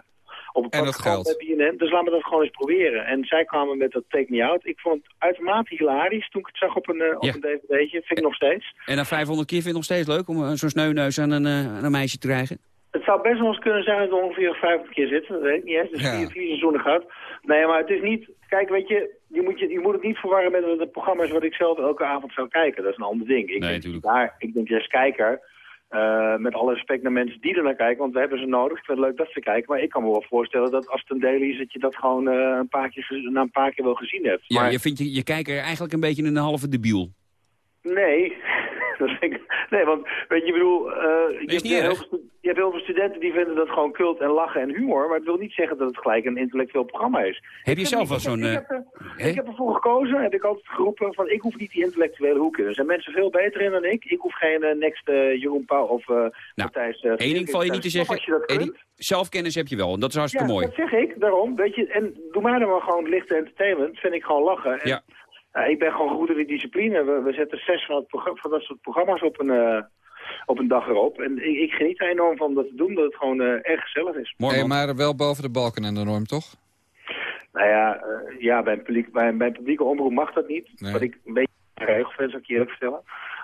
op het En pad geld. bij BNN. Dus laten we dat gewoon eens proberen. En zij kwamen met dat Take Me Out. Ik vond het uitermate hilarisch toen ik het zag op een, eh, op Ja. een dvd'tje. Vind ik nog steeds. En na 500 keer vind het nog steeds leuk om eh, zo'n sneuneus aan een, aan een meisje te krijgen? Het zou best wel eens kunnen zijn dat we ongeveer 50 keer zitten. Dat weet ik niet eens. Dus Ja. vier, vier seizoenen gehad. Nee, maar het is niet... Kijk, weet je, je moet, je, je moet het niet verwarren met het programma is wat ik zelf elke avond zou kijken. Dat is een ander ding. Ik Nee, denk, natuurlijk. Daar, ik denk, als kijker... eh, met alle respect naar mensen die er naar kijken, want we hebben ze nodig. Ik vind het leuk dat ze kijken, maar ik kan me wel voorstellen dat als het een daily is, dat je dat gewoon eh, een paar keer, na een paar keer wel gezien hebt. Ja, maar, je vindt je, je kijker eigenlijk een beetje een halve debiel. Nee, nee, want weet je, ik bedoel, eh, je, hebt heel veel, je hebt heel veel studenten die vinden dat gewoon cult en lachen en humor, maar het wil niet zeggen dat het gelijk een intellectueel programma is. Heb je Ik zelf wel zo'n... Ik, eh, heb, ik heb ervoor gekozen, heb ik altijd geroepen, van ik hoef niet die intellectuele hoek in. Er zijn mensen veel beter in dan ik. Ik hoef geen eh, next Jeroen Pauw of eh Matthijs... Eén ding val je niet te zeggen, je zelfkennis heb je wel. En dat is hartstikke ja, mooi. dat zeg ik, daarom. Weet je, en doe mij dan maar gewoon lichte entertainment, vind ik gewoon lachen. En, Ja. Ik ben gewoon goed in die discipline. We, we zetten zes van, het van dat soort programma's op een, eh, op een dag erop. En ik, ik geniet er enorm van dat te doen, dat het gewoon eh, erg gezellig is. Mooi Hey, maar wel boven de balken en de norm, toch? Nou ja, eh, ja bij, een publiek, bij, bij een publieke omroep mag dat niet. Nee. Wat ik een beetje regel vind, zou ik je eerlijk vertellen.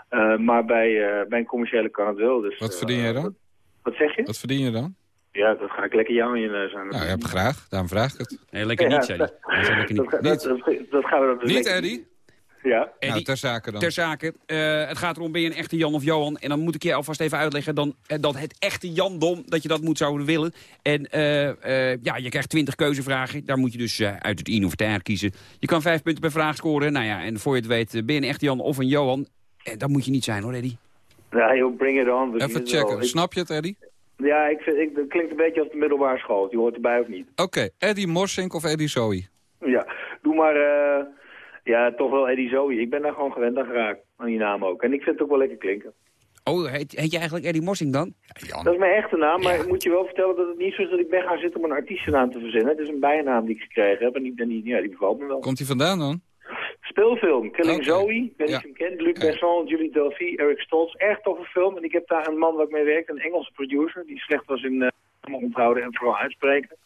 Eh, maar bij, eh, bij een commerciële kan het wel. Dus, Wat verdien jij dan? Wat, wat zeg je? Wat verdien je dan? Ja, dat ga ik lekker jou in je neus aan. Nou, ja, graag. Daarom vraag ik het. Nee, lekker Ja, niet, zei hij. Dat, niet. dat, dat, dat gaan we dan dus Niet, lekker- Eddie? Ja. Nou, Eddie, ter zake dan. ter zake, eh, het gaat erom, ben je een echte Jan of Johan? En dan moet ik je alvast even uitleggen dan, eh, dat het echte Jandom, dat je dat moet zouden willen. En eh, eh, ja, je krijgt 20 keuzevragen. Daar moet je dus eh, uit het in of het kiezen. Je kan vijf punten per vraag scoren. Nou ja, en voor je het weet, eh, ben je een echte Jan of een Johan? En dat moet je niet zijn hoor, Eddie. Ja, joh, bring it on. Even checken. Snap je het, Eddie? Ja, ik vind, ik, dat klinkt een beetje als de middelbare school. Die hoort erbij of niet. Oké, Eddie Morsink of Eddie Zoe? Ja, doe maar... eh, ja, toch wel Eddie Zoe. Ik ben daar gewoon gewend aan geraakt. Aan die naam ook. En ik vind het ook wel lekker klinken. Oh, heet, heet je eigenlijk Eddie Morsing dan? Dat is mijn echte naam, maar ik moet je wel vertellen dat het niet zo is dat ik ben gaan zitten om een artiestennaam te verzinnen. Het is een bijnaam die ik gekregen heb en die, en die, ja, die bevalt me wel. Komt hij vandaan dan? Speelfilm, Killing. Zoe, ik Ja. of je hem kent, Luc Besson, Julie Delpy, Eric Stoltz. Erg toffe film en ik heb daar een man waar ik mee werk, een Engelse producer, die slecht was in uh, onthouden en vooral uitspreken.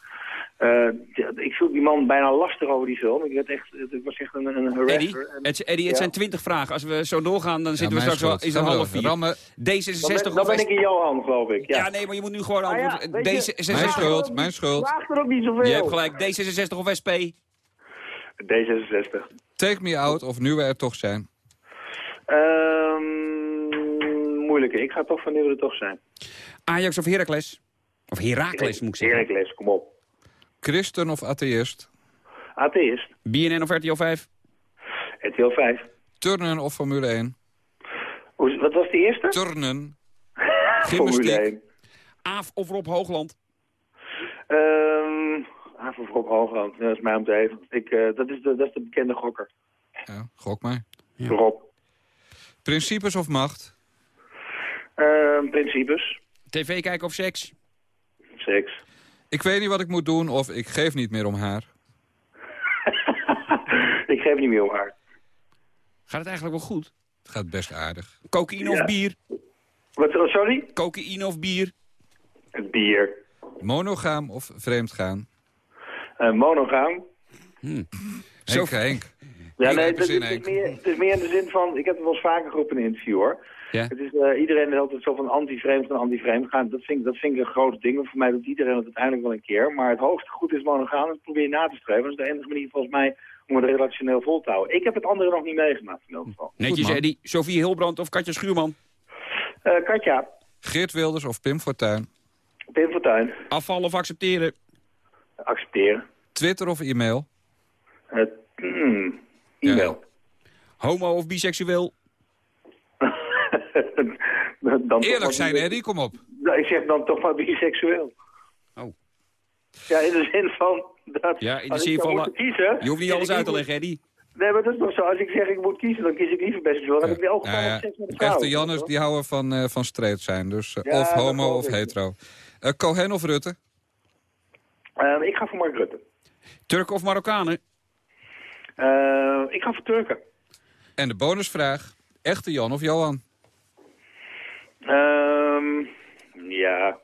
Eh, ja, ik viel die man bijna lastig over die film. Ik werd echt, het was echt een, een harasser. Eddie, En- het, Eddie, het Ja. zijn 20 vragen. Als we zo doorgaan, dan zitten we mijn straks wel is het we half vier. Rammen. dan, ben, D66 dan of ben ik SP? in Johan, geloof ik. Ja. Ja, nee, maar je moet nu gewoon Ah ja, antwoorden. je, D66 Mijn schuld, mijn schuld. Vraag er ook niet zoveel. Je hebt gelijk, D66 of SP? D66. Take Me Out of Nu We Er Toch Zijn. Ehm moeilijke. Ik ga toch van nu we er toch zijn. Ajax of Heracles? Of Heracles, moet ik zeggen. Heracles, kom op. Christen of atheïst? Atheïst. BNN of RTL 5? RTL 5. Turnen of Formule 1? Hoe, wat was die eerste? Turnen. Formule Gymnastiek. 1. Aaf of Rob Hoogland? Ehm Op Hoogland. Ja, dat is mij om te even. Ik, eh, dat, is de, dat is de bekende gokker. Ja, gok maar. Rob. Principes of macht? Ehm principes. TV kijken of seks? Seks. Ik weet niet wat ik moet doen of ik geef niet meer om haar. Ik geef niet meer om haar. Gaat het eigenlijk wel goed? Het gaat best aardig. Cocaïne of Ja. bier? Wat, oh, sorry? Cocaïne of bier? Het bier. Monogaam of vreemd gaan? Eh, monogaam. Henk, Henk. Ja, Henk, nee, het is, zin, het, is Henk? meer, het is meer in de zin van... Ik heb het wel eens vaker geroepen in een interview, hoor. Ja. Het is, eh, iedereen is altijd zo van anti-vreemd en anti-vreemd gaan. Dat vind, ik, dat vind ik een groot ding. want Voor mij doet iedereen het uiteindelijk wel een keer. Maar het hoogste goed is monogaam. Dat probeer je na te streven. Dat is de enige manier volgens mij om het relationeel vol te houden. Ik heb het andere nog niet meegemaakt in elk geval. Netjes. Eddie. Sofie Hilbrand of Katja Schuurman? Eh, Katja, Geert Wilders of Pim Fortuyn? Pim Fortuyn, Afvallen of accepteren? Accepteren. Twitter of e-mail? Hmm, e-mail. Homo of biseksueel? Dan Eerlijk zijn, Eddie, kom op. Nou, ik zeg dan toch maar biseksueel. Oh. Ja, in de zin van... Dat, Ja, in de zin van... kiezen, Je hoeft niet alles uit te leggen, Eddie. Nee, maar dat is toch zo. Als ik zeg ik moet kiezen, dan kies ik liever biseksueel. Dan heb ik geval Ja, nog ja. Echte Jannes die houden van, eh van straight zijn. Dus eh, Ja, of homo of hetero. Eh, Cohen of Rutte? Eh, ik ga voor Mark Rutte. Turken of Marokkanen? Eh, ik ga voor Turken. En de bonusvraag. Echte Jan of Johan? Ehm, ja,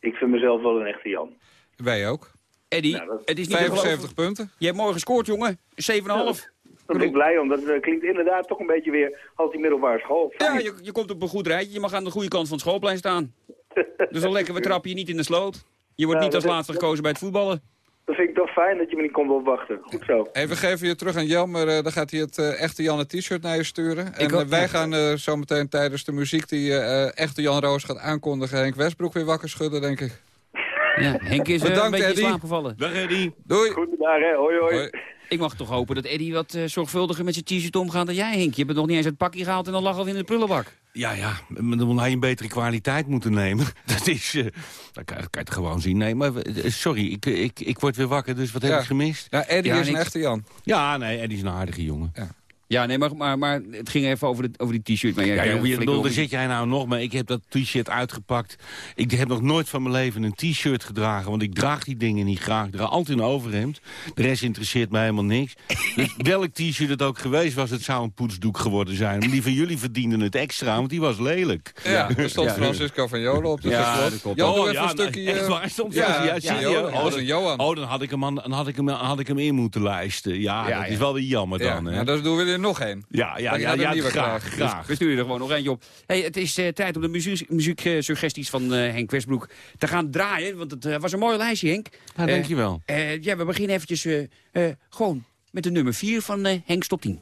ik vind mezelf wel een echte Jan. Wij ook. Eddie, Ja, dat- het is niet te geloven. 75 punten. Je hebt mooi gescoord, jongen. 7,5. Daar ben ik blij om. Dat eh, klinkt inderdaad toch een beetje weer als die middelbare school. Ja, je, je komt op een goed rijtje. Je mag aan de goede kant van het schoolplein staan. Dus dan lekker, we trappen je niet in de sloot. Je wordt niet als laatste gekozen bij het voetballen. Dat vind ik toch fijn dat je me niet komt opwachten. Goed zo. We geven je terug aan Jelmer. eh dan gaat hij het eh, Echte Jan t-shirt naar je sturen. En eh, wij gaan eh, zo meteen tijdens de muziek die eh, Echte Jan Roos gaat aankondigen... Henk Westbroek weer wakker schudden, denk ik. Ja, Henk is Bedankt, een beetje in Eddie. slaap gevallen. Dag Eddie. Doei. Goed gedaan, hè. Hoi, hoi. Hoi. Ik mag toch hopen dat Eddie wat zorgvuldiger met zijn t-shirt omgaat dan jij, Henk. Je hebt het nog niet eens uit het pakje gehaald en dan lag al in de prullenbak. Ja, ja, dan moet hij een betere kwaliteit moeten nemen. Dat is, eh dat kan, je het gewoon zien. Nee, maar eh, sorry, ik, ik, ik word weer wakker, dus wat heb Ja. ik gemist? Nou, Eddie Ja, is een echte Jan. Ja, nee, Eddie is een aardige jongen. Ja, nee, maar, maar, maar het ging even over, de, over die t-shirt. Maar jij- Ja, je- flikker bedoel, daar zit jij nou nog mee. Ik heb dat t-shirt uitgepakt. Ik heb nog nooit van mijn leven een t-shirt gedragen. Want ik draag die dingen niet graag. Ik draag altijd een overhemd. De rest interesseert mij helemaal niks. Dus welk t-shirt het ook geweest was, het zou een poetsdoek geworden zijn. Maar die van jullie verdienden het extra, want die was lelijk. Ja, er stond Ja. Francisco van Jolen op. Dus Ja, dat klopt. dat Oh, even ja, een stukje... echt eh, waar, stond ja, ja, ja? Johan. Oh, Oh, dat is Johan. Oh, dan had ik hem, aan- dan had ik hem, had ik hem in moeten lijsten. Ja, Ja, dat ja. is wel weer jammer Ja, dan. hè? dan doen we er nog één. Ja, ja, ja, een graag, graag. We sturen er gewoon nog eentje op. Hey, het is eh, tijd om de muziek- muzieksuggesties van eh, Henk Westbroek te gaan draaien. Want het eh, was een mooi lijstje, Henk. Ja, dankjewel. eh, ja, we beginnen eventjes eh, eh, gewoon met de nummer 4 van eh Henk Stop 10.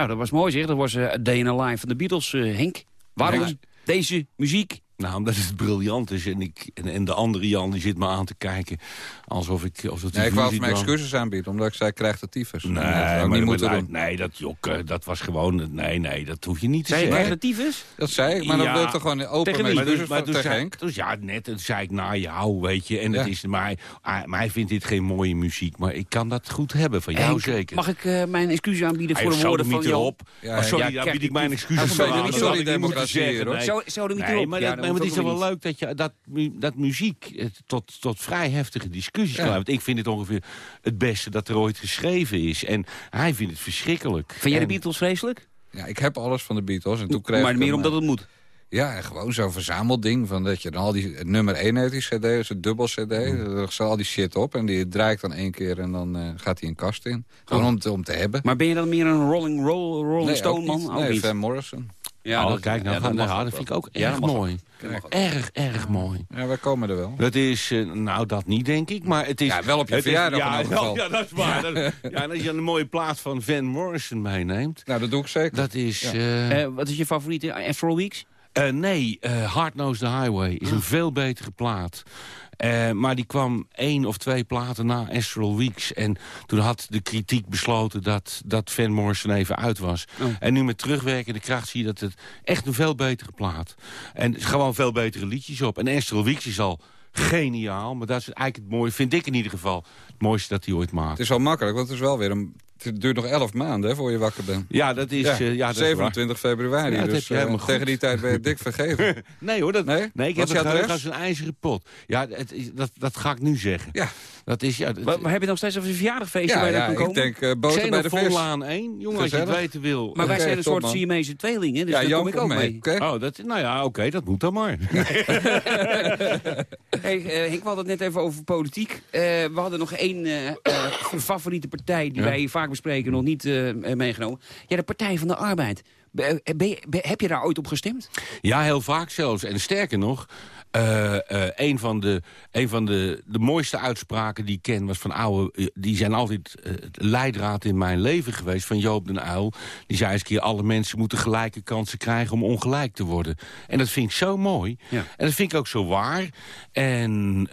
Nou, dat was mooi zeg. Dat was eh Day in a Life van de Beatles. eh, Henk, waarom Ja. deze muziek? Nou, omdat het briljant is. En, ik, en, en de andere Jan die zit me aan te kijken alsof ik... Alsof het Nee, ik wou mijn excuses aanbieden, omdat ik zei, krijg de tyfus. Nee, dat ik maar niet dat- moeten nee, doen. Nee, dat, was gewoon... Nee, nee, dat hoef je niet te zeggen. krijg de tyfus? Dat zei ik, maar dan wil ik toch gewoon open Tegen wie? excuses maar toen tegen zei, toen, ja, net, toen zei ik naar jou, weet je. En het Ja. is, maar, hij, hij- maar hij vindt dit geen mooie muziek. Maar ik kan dat goed hebben, van jou Henk, zeker. Mag ik eh, mijn excuses aanbieden Hij voor de woorden van niet Jan? erop. Ja, Maar sorry, ja, daar bied ik mijn excuses aan. niet Dat sorry niet democratie zeggen, hier, hoor. nee. Zou, er niet Nee, erop? Maar, het is toch wel leuk dat, je, dat, dat muziek eh, tot, tot vrij heftige discussies Ja. kan. Want ik vind het ongeveer het beste dat er ooit geschreven is. En hij vindt het verschrikkelijk. Vind jij de Beatles vreselijk? Ja, ik heb alles van de Beatles. En toen kreeg Maar meer een, omdat eh, het moet. Ja, gewoon zo'n verzamelding. Van dat je dan al die... het Nummer 1 heeft die cd, dus een dubbel cd. Er staat al die shit op. En die draait dan één keer en dan eh, gaat hij een kast in. Gewoon Oh. om, te, om te hebben. Maar ben je dan meer een Rolling, roll, rolling Nee, Stone man? niet. Nee. Van Morrison. Ja, oh, dat- kijk, nou, ja, dat, nou, dat vind ik ook Ja, erg mooi. Erg, erg mooi. Ja, wij komen er wel. Dat is, eh, nou dat niet denk ik, maar het is... Ja, wel op je verjaardag ja, in elk geval. Ja, dat is waar. Dat- ja, en als je een mooie plaat van Van Morrison meeneemt... Nou, dat doe ik zeker. Dat is... Ja. eh, Eh, wat is je favoriete Afro Weeks? eh, nee, eh, Hard Knows the Highway is een veel betere plaat. Eh, maar die kwam één of twee platen na Astral Weeks. En toen had de kritiek besloten dat, dat Van Morrison even uit was. Oh. En nu met terugwerkende kracht zie je dat het echt een veel betere plaat. En gewoon veel betere liedjes op. En Astral Weeks is al geniaal. Maar dat is eigenlijk het mooie, vind ik in ieder geval... het mooiste dat hij ooit maakt. Het is wel makkelijk, want het is wel weer een... Het duurt nog elf maanden hè, voor je wakker bent. Ja, dat is... eh, ja, dat is waar. 27 februari, Ja, dat dus heb je helemaal eh, goed. tegen die tijd ben je dik vergeten. Nee hoor, dat, nee? Nee? ik Wat heb is het als een ijzeren pot. Ja, het dat, dat ga ik nu zeggen. Ja. Dat is, ja, dat, Maar, maar heb je nog steeds over een verjaardagfeestje Ja, waar je ja, kan ik komen? denk eh boter bij de vis. Xenofoolaan 1, jongen, als je het weten wil. Maar wij zijn een soort. Siamese tweelingen, dus Ja, daar Jan kom ik ook mee. Oh, dat, nou ja, oké, dat moet dan maar. Hey, we hadden het net even over politiek. Eh, we hadden nog één eh, eh, favoriete partij die Ja. wij hier vaak bespreken, nog niet eh, meegenomen. Ja, de Partij van de Arbeid. Be- ben be- heb je daar ooit op gestemd? Ja, heel vaak zelfs. En sterker nog, eh, eh, een van, de, een van de, de mooiste uitspraken die ik ken... was van oude, eh, die zijn altijd eh, leidraad in mijn leven geweest... van Joop den Uyl. Die zei eens een keer... alle mensen moeten gelijke kansen krijgen om ongelijk te worden. En dat vind ik zo mooi. Ja. En dat vind ik ook zo waar. En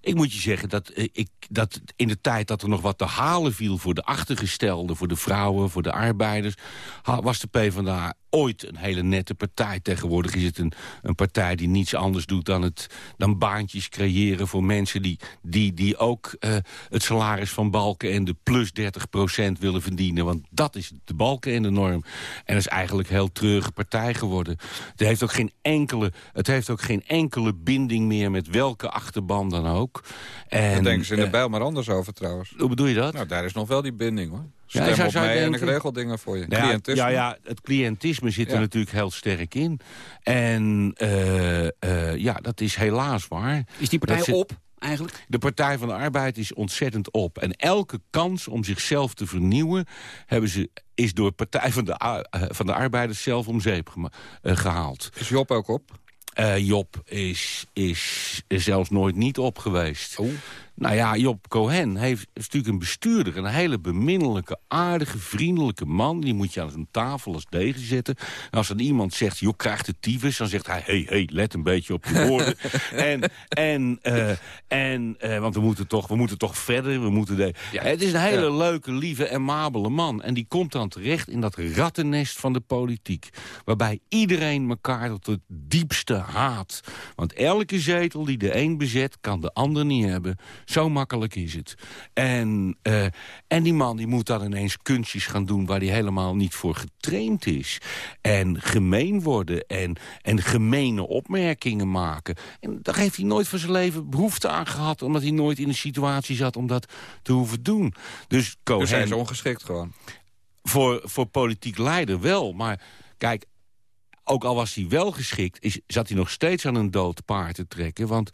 ik moet je zeggen dat, ik, dat in de tijd dat er nog wat te halen viel... voor de achtergestelden, voor de vrouwen, voor de arbeiders... was de PvdA ooit een hele nette partij. Tegenwoordig is het een, een partij die niets anders doet dan, het, dan baantjes creëren... voor mensen die, die, die ook eh, het salaris van Balken en de plus 30% willen verdienen. Want dat is de Balken en de norm. En dat is eigenlijk een heel treurige partij geworden. Het heeft ook geen enkele, het heeft ook geen enkele binding meer met welke achterban dan ook. En, Daar denken ze in de eh, bijl maar anders over trouwens. Hoe bedoel je dat? Nou, daar is nog wel die binding hoor. Ja, Stem zou- op zou je mij en ik denken? regel dingen voor je. Ja, Cliëntisme. Ja, ja, het cliëntisme zit er Ja. natuurlijk heel sterk in. En eh, eh, ja, dat is helaas waar. Is die partij Dat zit- op, eigenlijk? De Partij van de Arbeid is ontzettend op. En elke kans om zichzelf te vernieuwen... Hebben ze, is door Partij van de, eh, van de Arbeiders zelf om zeep eh, gehaald. Is Job ook op? Eh, Job is, is, is zelfs nooit niet op geweest. Oh. Nou ja, Job Cohen heeft, is natuurlijk een bestuurder. Een hele beminnelijke, aardige, vriendelijke man. Die moet je aan zo'n tafel als degen zetten. En als dan iemand zegt, joh, krijgt de tyfus... dan zegt hij, hé, hey, hey, let een beetje op je woorden. en, en, eh, en eh, want we moeten, toch, we moeten toch verder. We moeten de... het is een hele leuke, lieve en mabele man. En die komt dan terecht in dat rattennest van de politiek. Waarbij iedereen elkaar tot het diepste haat. Want elke zetel die de een bezet, kan de ander niet hebben. Zo makkelijk is het. En, eh, en die man die moet dan ineens kunstjes gaan doen... waar hij helemaal niet voor getraind is. En gemeen worden en, en gemene opmerkingen maken. En daar heeft hij nooit van zijn leven behoefte aan gehad... omdat hij nooit in een situatie zat om dat te hoeven doen. Dus Cohen... Dus hij is ongeschikt gewoon. Voor, voor politiek leider wel, maar kijk... Ook al was hij wel geschikt, is, zat hij nog steeds aan een dood paard te trekken. Want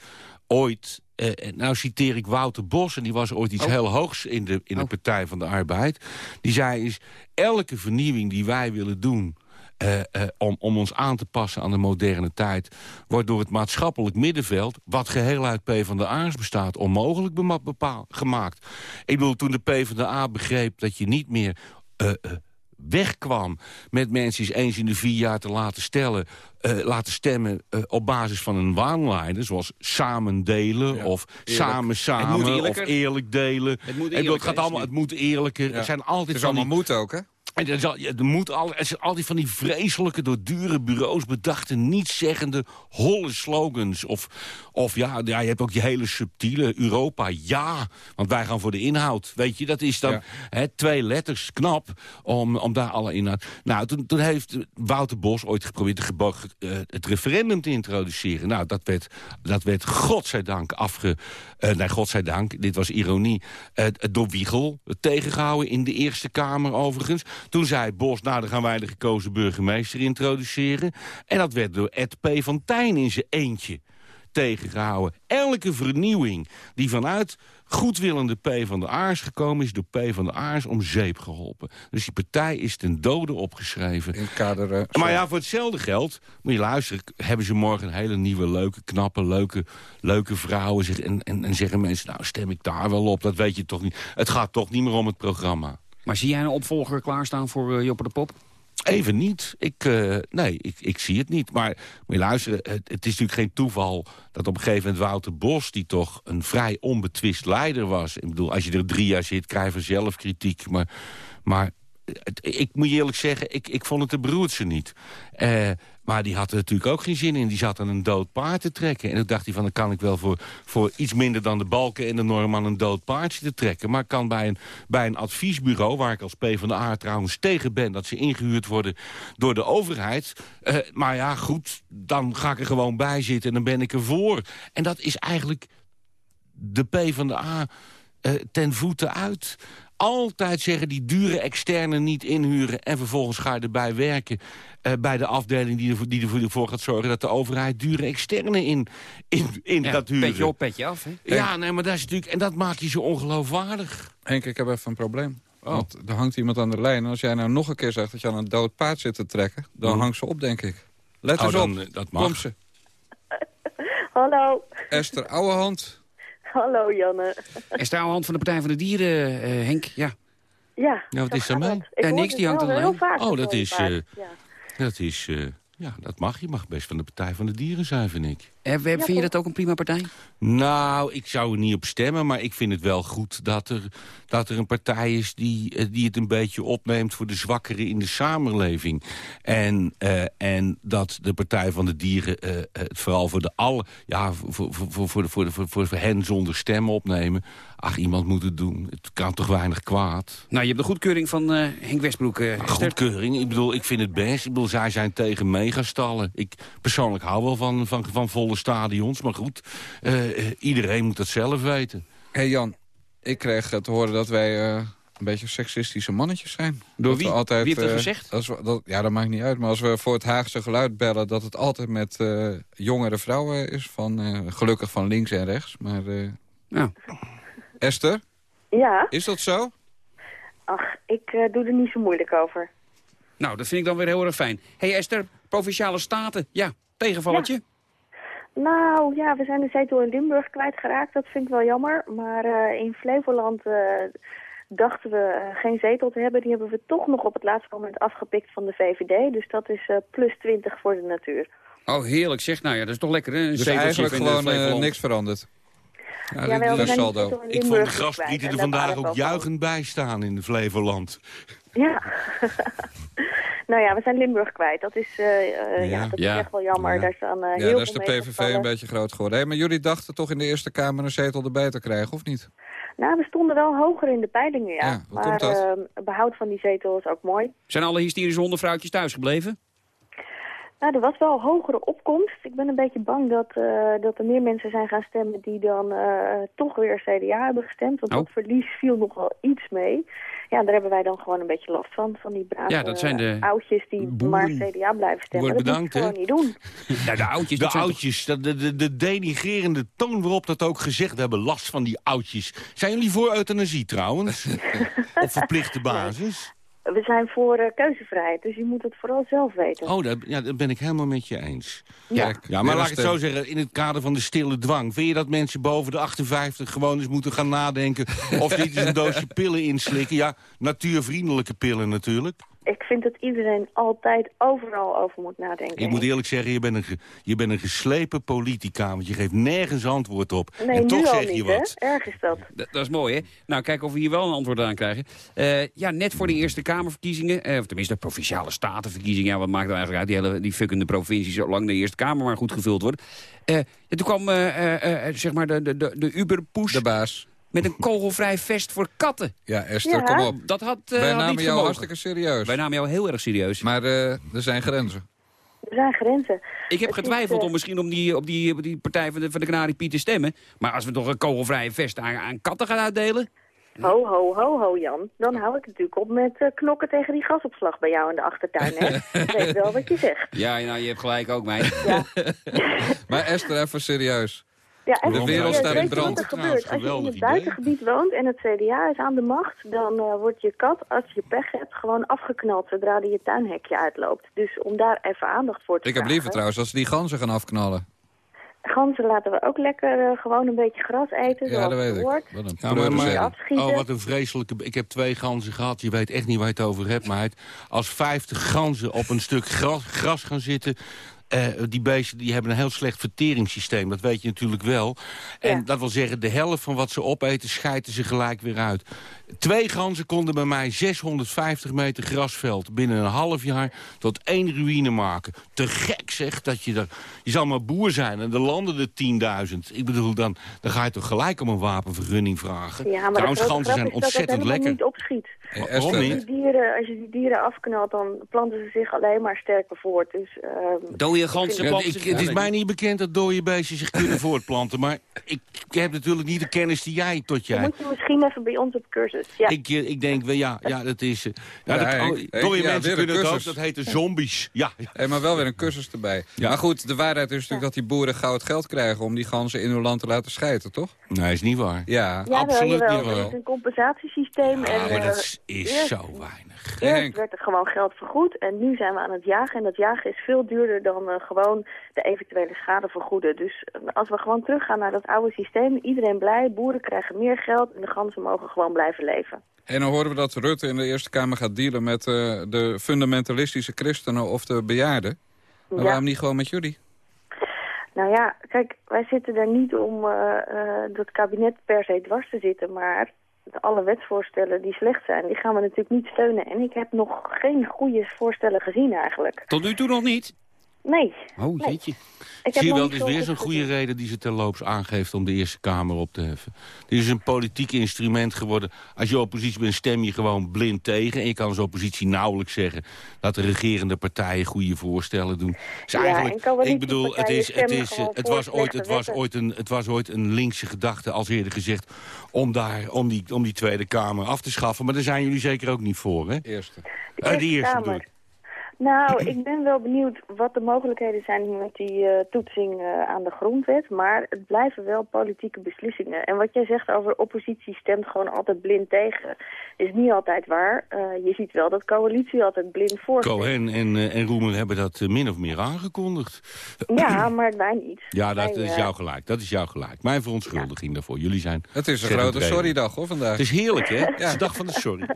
ooit, eh, nou citeer ik Wouter Bos... en die was ooit iets Oh. heel hoogs in de, in de Oh. Partij van de Arbeid. Die zei is, elke vernieuwing die wij willen doen... eh, eh, om, om ons aan te passen aan de moderne tijd... wordt door het maatschappelijk middenveld... wat geheel uit PvdA's bestaat, onmogelijk bepaal- gemaakt. Ik bedoel, toen de PvdA begreep dat je niet meer... wegkwam met mensen eens in de vier jaar te laten stellen... eh, laten stemmen eh, op basis van een one-liner... zoals samen delen of samen samen of eerlijker. eerlijk delen. Het moet bedoel, het, gaat eerlijker, allemaal, het moet eerlijker. Ja. Er zijn altijd Het is van allemaal die- ook hè? en er, zal, er, moet al, er zijn altijd van die vreselijke, door dure bureaus bedachte... nietszeggende, holle slogans. Of, of ja, ja, je hebt ook die hele subtiele Europa, ja. Want wij gaan voor de inhoud. Weet je, dat is dan Ja. hè, twee letters, knap, om, om daar alle inhoud... Nou, toen, toen heeft Wouter Bos ooit geprobeerd de eh, het referendum te introduceren. Nou, dat werd, dat werd godzijdank afge... eh, nee, godzijdank, dit was ironie, eh, door Wiegel tegengehouden in de Eerste Kamer overigens. Toen zei Bos, nou dan gaan wij de gekozen burgemeester introduceren. En dat werd door Ed P. van Tijn in zijn eentje tegengehouden. Elke vernieuwing die vanuit goedwillende P van de Aars gekomen is... door P van de Aars om zeep geholpen. Dus die partij is ten dode opgeschreven. In kader... eh, Maar ja, voor hetzelfde geld, moet je luisteren... hebben ze morgen een hele nieuwe, leuke, knappe, leuke, leuke vrouwen. Zeg- En, en, en zeggen mensen, nou stem ik daar wel op. Dat weet je toch niet. Het gaat toch niet meer om het programma. Maar zie jij een opvolger klaarstaan voor eh, Joppe de Pop? Even niet. Ik, eh, nee, ik, ik zie het niet. Maar moet je luisteren, het, het is natuurlijk geen toeval... dat op een gegeven moment Wouter Bos... die toch een vrij onbetwist leider was... ik bedoel, als je er drie jaar zit, krijg je zelf kritiek. Maar, maar ik moet eerlijk zeggen, ik, ik vond het de broertje niet. Eh, maar die had er natuurlijk ook geen zin in. Die zat aan een dood paard te trekken. En toen dacht hij van, dan kan ik wel voor, voor iets minder dan de balken en de norm aan een dood paard zitten trekken. Maar kan bij een, bij een adviesbureau, waar ik als PvdA trouwens tegen ben... dat ze ingehuurd worden door de overheid. Eh, maar ja, goed, dan ga ik er gewoon bij zitten en dan ben ik er voor. En dat is eigenlijk de PvdA eh ten voeten uit. Altijd zeggen die dure externe niet inhuren... en vervolgens ga je erbij werken eh, bij de afdeling die ervoor, die ervoor gaat zorgen... dat de overheid dure externe in, in, in Ja, gaat huren. petje op, petje af, hè? Ja, nee, maar dat is natuurlijk... En dat maakt je zo ongeloofwaardig. Henk, ik heb even een probleem. Oh. Want er hangt iemand aan de lijn. En als jij nou nog een keer zegt dat je aan een dood paard zit te trekken... dan Mhm. hangt ze op, denk ik. Let Oh, eens dan, op. eh, dat mag. Kom ze. Hallo. Esther Ouwehand. Hallo, Janne. Esther Ouwehand van de Partij van de Dieren, eh, Henk. Ja. Ja. Ja, wat is er mee? Ik Ja, niks, die hangt de heel vaak Oh, dat is... eh, Ja. dat is... eh, ja, dat mag. Je mag best van de Partij van de Dieren zijn, vind ik. Eh, vind je dat ook een prima partij? Nou, ik zou er niet op stemmen, maar ik vind het wel goed dat er, dat er een partij is die, eh, die het een beetje opneemt voor de zwakkeren in de samenleving. En, eh, en dat de Partij van de Dieren het vooral voor de alle, ja, voor, voor, voor, voor, voor, voor hen zonder stem opnemen. Ach, iemand moet het doen. Het kan toch weinig kwaad. Nou, je hebt de goedkeuring van uh, Henk Westbroek. Uh, goedkeuring? Ik bedoel, ik vind het best. Ik bedoel, zij zijn tegen megastallen. Ik persoonlijk hou wel van, van, van volle stadions, maar goed, eh, eh, iedereen moet dat zelf weten. Hé hey Jan, ik kreeg eh, te horen dat wij eh, een beetje seksistische mannetjes zijn. Door Dat wie? we Altijd, Wie heeft dat eh, gezegd? als we- dat, ja, dat maakt niet uit. Maar als we voor het Haagse geluid bellen... dat het altijd met eh, jongere vrouwen is. Van, eh, gelukkig van links en rechts. Maar eh, Ja. Esther, Ja, is dat zo? ach, ik doe er niet zo moeilijk over. Nou, dat vind ik dan weer heel erg fijn. hey Esther, Provinciale Staten. Ja, tegenvalletje. Nou ja, we zijn de zetel in Limburg kwijtgeraakt. Dat vind ik wel jammer. Maar eh, in Flevoland eh, dachten we eh, geen zetel te hebben. Die hebben we toch nog op het laatste moment afgepikt van de VVD. Dus dat is eh, plus 20 voor de natuur. Oh, heerlijk zeg. Nou ja, dat is toch lekker, hè? Een Dus eigenlijk gewoon eh, niks veranderd. Ja, Jawel, dit we is saldo. Ik vond de kwijt er vandaag ook wel juichend bij staan in Flevoland. Ja. nou ja, we zijn Limburg kwijt. Dat is, eh, eh, ja. Ja. dat Ja. is echt wel jammer. Ja. Daar staan eh, Ja, heel daar is veel de PVV een beetje groot geworden. Hé, maar jullie dachten toch in de Eerste Kamer een zetel erbij te krijgen, of niet? Nou, we stonden wel hoger in de peilingen, ja. Ja, maar komt dat? eh, behoud van die zetel is ook mooi. Zijn alle hysterische hondenvrouwtjes thuisgebleven? Nou, er was wel hogere opkomst. Ik ben een beetje bang dat, eh, dat er meer mensen zijn gaan stemmen die dan eh, toch weer CDA hebben gestemd. Want Oh. dat verlies viel nog wel iets mee. Ja, daar hebben wij dan gewoon een beetje last van. Van die brave Ja, dat zijn de oudjes die boeren. maar CDA blijven stemmen. Wordt dat moet je gewoon niet doen. Nou, de oudjes. De dat zijn toch- oudjes, de, de, de, de denigrerende toon waarop dat ook gezegd we hebben last van die oudjes. Zijn jullie voor euthanasie trouwens? Op verplichte basis? We zijn voor eh, keuzevrijheid, dus je moet het vooral zelf weten. Oh, dat, ja, dat ben ik helemaal met je eens. Ja. Kijk, Ja, maar laat ik het zo zeggen, in het kader van de stille dwang... vind je dat mensen boven de 58 gewoon eens moeten gaan nadenken... of dit is een doosje pillen inslikken? Ja, natuurvriendelijke pillen natuurlijk. Ik vind dat iedereen altijd overal over moet nadenken. Ik moet eerlijk zeggen, je bent een, ge- je bent een geslepen politica... want je geeft nergens antwoord op. Nee, en toch zeg je wat. hè? Erg is dat. Dat, dat is mooi, hè? Nou, kijken of we hier wel een antwoord aan krijgen. Eh, ja, net voor de Eerste Kamerverkiezingen, eh, of tenminste Provinciale Statenverkiezingen... ja, wat maakt nou eigenlijk uit, die, hele, die fuckende provincie... zolang de Eerste Kamer maar goed gevuld wordt. Eh, en toen kwam, eh, eh, eh, zeg maar, de, de, de, de Uberpoes... De baas. Met een kogelvrij vest voor katten. Ja, Esther, Ja. kom op. Dat had, eh, Wij had namen niet jou gemogen. hartstikke serieus. Wij namen jou heel erg serieus. Maar eh, er zijn grenzen. Er zijn grenzen. Ik heb Het getwijfeld eh, om misschien om die, op, die, op die partij van de, van de Canarie te stemmen. Maar als we toch een kogelvrije vest aan, aan katten gaan uitdelen... Ho, ho, ho, ho, Jan. Dan hou ik natuurlijk op met knokken tegen die gasopslag bij jou in de achtertuin, hè? Ik weet wel wat je zegt. Ja, nou, je hebt gelijk ook, meid. Ja. Maar Esther, even serieus. Ja, en De wereld staat in brand. Wat er gebeurt? Als je in het buitengebied woont en het CDA is aan de macht, dan eh, wordt je kat, als je pech hebt, gewoon afgeknald zodra die je tuinhekje uitloopt. Dus om daar even aandacht voor te Ik heb vragen. liever trouwens als ze die ganzen gaan afknallen. ganzen laten we ook lekker eh, gewoon een beetje gras eten, Ja, dat weet het ik. hoort. Wat een Ja, maar-. Oh, wat een vreselijke... Ik heb twee ganzen gehad. Je weet echt niet waar je het over hebt, maar als 50 ganzen op een stuk gras, gras gaan zitten... eh, die beesten die hebben een heel slecht verteringssysteem. Dat weet je natuurlijk wel. En dat wil zeggen, de helft van wat ze opeten... schijten ze gelijk weer uit. Twee ganzen konden bij mij 650 meter grasveld... binnen een half jaar tot één ruïne maken. Te gek zeg, dat je er... Je zal maar boer zijn en er landen er 10.000. Ik bedoel, dan, dan ga je toch gelijk om een wapenvergunning vragen. Ja, maar Trouwens, ganzen zijn is dat het ontzettend lekker. niet opschiet. Wa- Waarom Als je niet? die dieren, als je die dieren afknalt, dan planten ze zich alleen maar sterker voort. Dus, ehm, Dode ik ganzen Ja, ik, het is mij niet bekend dat dode beestjes zich kunnen voortplanten. Maar ik, ik heb natuurlijk niet de kennis die jij tot Dan jij. moet je misschien even bij ons op cursus. Ja. Ik, eh, ik denk, wel, ja, ja, dat is... eh, ja, Ja, dat, oh, dode ja, mensen weer een kunnen het ook, dat heet zombies. Ja. Hey, maar wel weer een cursus erbij. Maar goed, de waarheid is natuurlijk dat die boeren goud geld krijgen... om die ganzen in hun land te laten scheiden, toch? Nee, is niet waar. Ja, Ja, absoluut wel, niet Er waar. is een en, maar eh, dat is, is eerst- zo weinig. Eerst werd er gewoon geld vergoed en nu zijn we aan het jagen. En dat jagen is veel duurder dan eh, gewoon de eventuele schade vergoeden. Dus eh, als we gewoon teruggaan naar dat oude systeem, iedereen blij, boeren krijgen meer geld en de ganzen mogen gewoon blijven leven. En dan horen we dat Rutte in de Eerste Kamer gaat dealen met eh, de fundamentalistische christenen of de bejaarden. Maar Ja. waarom niet gewoon met jullie? Nou ja, kijk, wij zitten er niet om dat kabinet per se dwars te zitten, maar alle wetsvoorstellen die slecht zijn, die gaan we natuurlijk niet steunen. En ik heb nog geen goede voorstellen gezien eigenlijk. Tot nu toe nog niet? Nee. Oh, nee. jeetje. Ik Zie je wel, is weer zo'n goede reden die ze terloops aangeeft om de Eerste Kamer op te heffen. Dit is een politiek instrument geworden. Als je oppositie bent, stem je gewoon blind tegen. En je kan als oppositie nauwelijks zeggen dat de regerende partijen goede voorstellen doen. Dus Ja, eigenlijk, en ik bedoel, het, is, het, is, het, was ooit, het, was ooit een, het was ooit een linkse gedachte, als eerder gezegd, om, daar, om, die, om die Tweede Kamer af te schaffen. Maar daar zijn jullie zeker ook niet voor, hè? Eerste. Eh, de eerste Kamer. Nou, ik ben wel benieuwd wat de mogelijkheden zijn met die eh, toetsing eh, aan de grondwet. Maar het blijven wel politieke beslissingen. En wat jij zegt over oppositie stemt gewoon altijd blind tegen, is niet altijd waar. Eh, je ziet wel dat coalitie altijd blind voor. Cohen en, en Roemer hebben dat min of meer aangekondigd. Ja, maar wij niet. Ja, dat Wij, is jouw gelijk. Dat is jouw gelijk. Mijn verontschuldiging daarvoor. Jullie zijn... Het is een grote sorrydag hoor vandaag. Het is heerlijk, hè? Het is de dag van de sorry.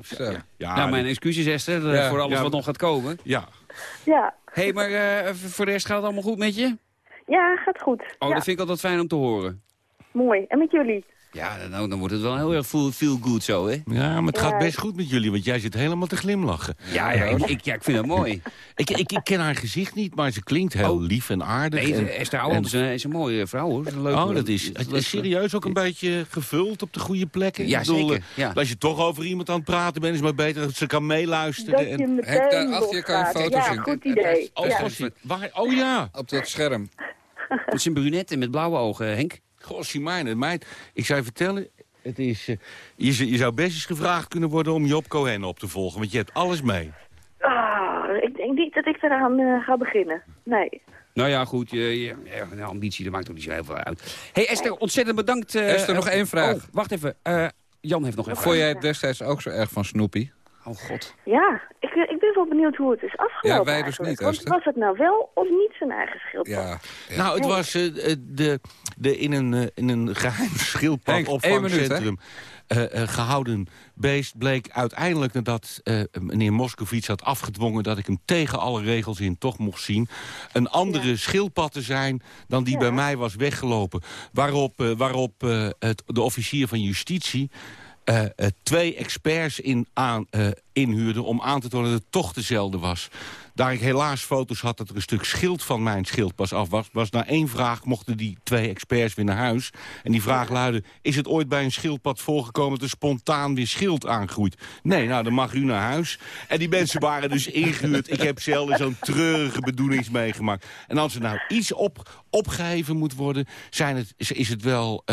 Ja, nou, mijn excuses Esther, eh, Ja. voor alles Ja. wat nog gaat komen. Ja. Ja, Hé, hey, maar eh, voor de rest gaat het allemaal goed met je? ja, gaat goed. Oh, ja, dat vind ik altijd fijn om te horen. mooi. En met jullie? Ja, nou, dan wordt het wel heel erg feel, feel good zo, hè? Ja, maar het gaat best goed met jullie, want jij zit helemaal te glimlachen. Ja, ja, ik, ik- ja, ik vind het mooi. Ik, ik, ik ken haar gezicht niet, maar ze klinkt heel lief en aardig. Oh. Nee, en, Esther Ouwehand is, een- is een mooie vrouw, hoor. Een leuke- Oh, dat is, is serieus ook een beetje gevuld op de goede plekken. Ja, bedoel, zeker, eh, ja. Als je toch over iemand aan het praten bent, is het maar beter dat ze kan meeluisteren. Dat je en, Henk, daar achter je kan je losgaat. foto Ja, zien. goed En- idee. oh, ja. Gossie, waar, oh ja, Op dat scherm. Het is een brunette met blauwe ogen, Henk. Gossie mijne, meid. Ik zou je vertellen, het is, eh, je, zou best eens gevraagd kunnen worden om Job Cohen op te volgen, want je hebt alles mee. Ah, ik denk niet dat ik eraan eh, ga beginnen. Nee. Nou ja, goed, je, je, nou, ambitie, dat maakt ook niet zo heel veel uit. hey Esther, ontzettend bedankt. eh, Esther, nog één vraag. oh, wacht even, eh, Jan heeft nog een vraag. Vond jij het destijds ook zo erg van Snoopy? Oh god. Ja, ik, eh, ik ben wel benieuwd hoe het is afgelopen Ja, wij dus eigenlijk. niet, Want was het nou wel of niet zijn eigen schildpad? Ja. Nou, het was eh, eh, de, de in, een, in een geheim schildpad Henk, één minuut, opvangcentrum eh, eh, gehouden beest bleek uiteindelijk nadat eh, meneer Moskovits had afgedwongen dat ik hem tegen alle regels in toch mocht zien, een andere schildpad te zijn dan die bij mij was weggelopen. Waarop, eh, waarop eh, het, de officier van justitie eh, eh, twee experts in aan, inhuurde om aan te tonen dat het toch dezelfde was. Daar ik helaas foto's had dat er een stuk schild van mijn schildpas af was... was na één vraag mochten die twee experts weer naar huis. En die vraag luidde, is het ooit bij een schildpad voorgekomen... dat er spontaan weer schild aangroeit? Nee, nou, dan mag u naar huis. En die mensen waren dus ingehuurd. Ik heb zelden zo'n treurige bedoelings meegemaakt. En als er nou iets op, opgeheven moet worden... Zijn het, is, is het wel...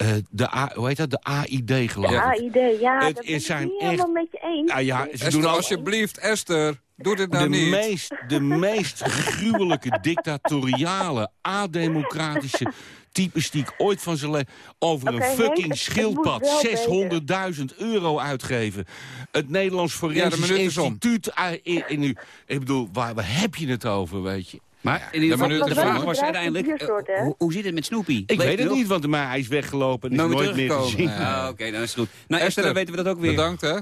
eh, de, A, hoe heet dat? De AID geloof ik. Ja, idee. Ja, Het dat is ben ik zijn niet echt- helemaal met je eens. Ah ja, ze Esther, doen al- alsjeblieft, Esther. Doe dit nou de niet. Meest, de meest gruwelijke, dictatoriale, ademocratische types die ik ooit van zijn leven... over een fucking schildpad moet wel 600.000 euro uitgeven. Het Nederlands Forensisch. Instituut... ah, in, in, u- ik bedoel, waar, waar heb je het over, weet je? Maar in ieder geval, de het vraag was uiteindelijk, eh, hoe, hoe zit het met Snoopy? Ik weet het nog? niet, want maar hij is weggelopen en is Nooit meer gezien. Ja, Oké, dan is het goed. Nou Esther, dan weten we dat ook weer. Bedankt, hè?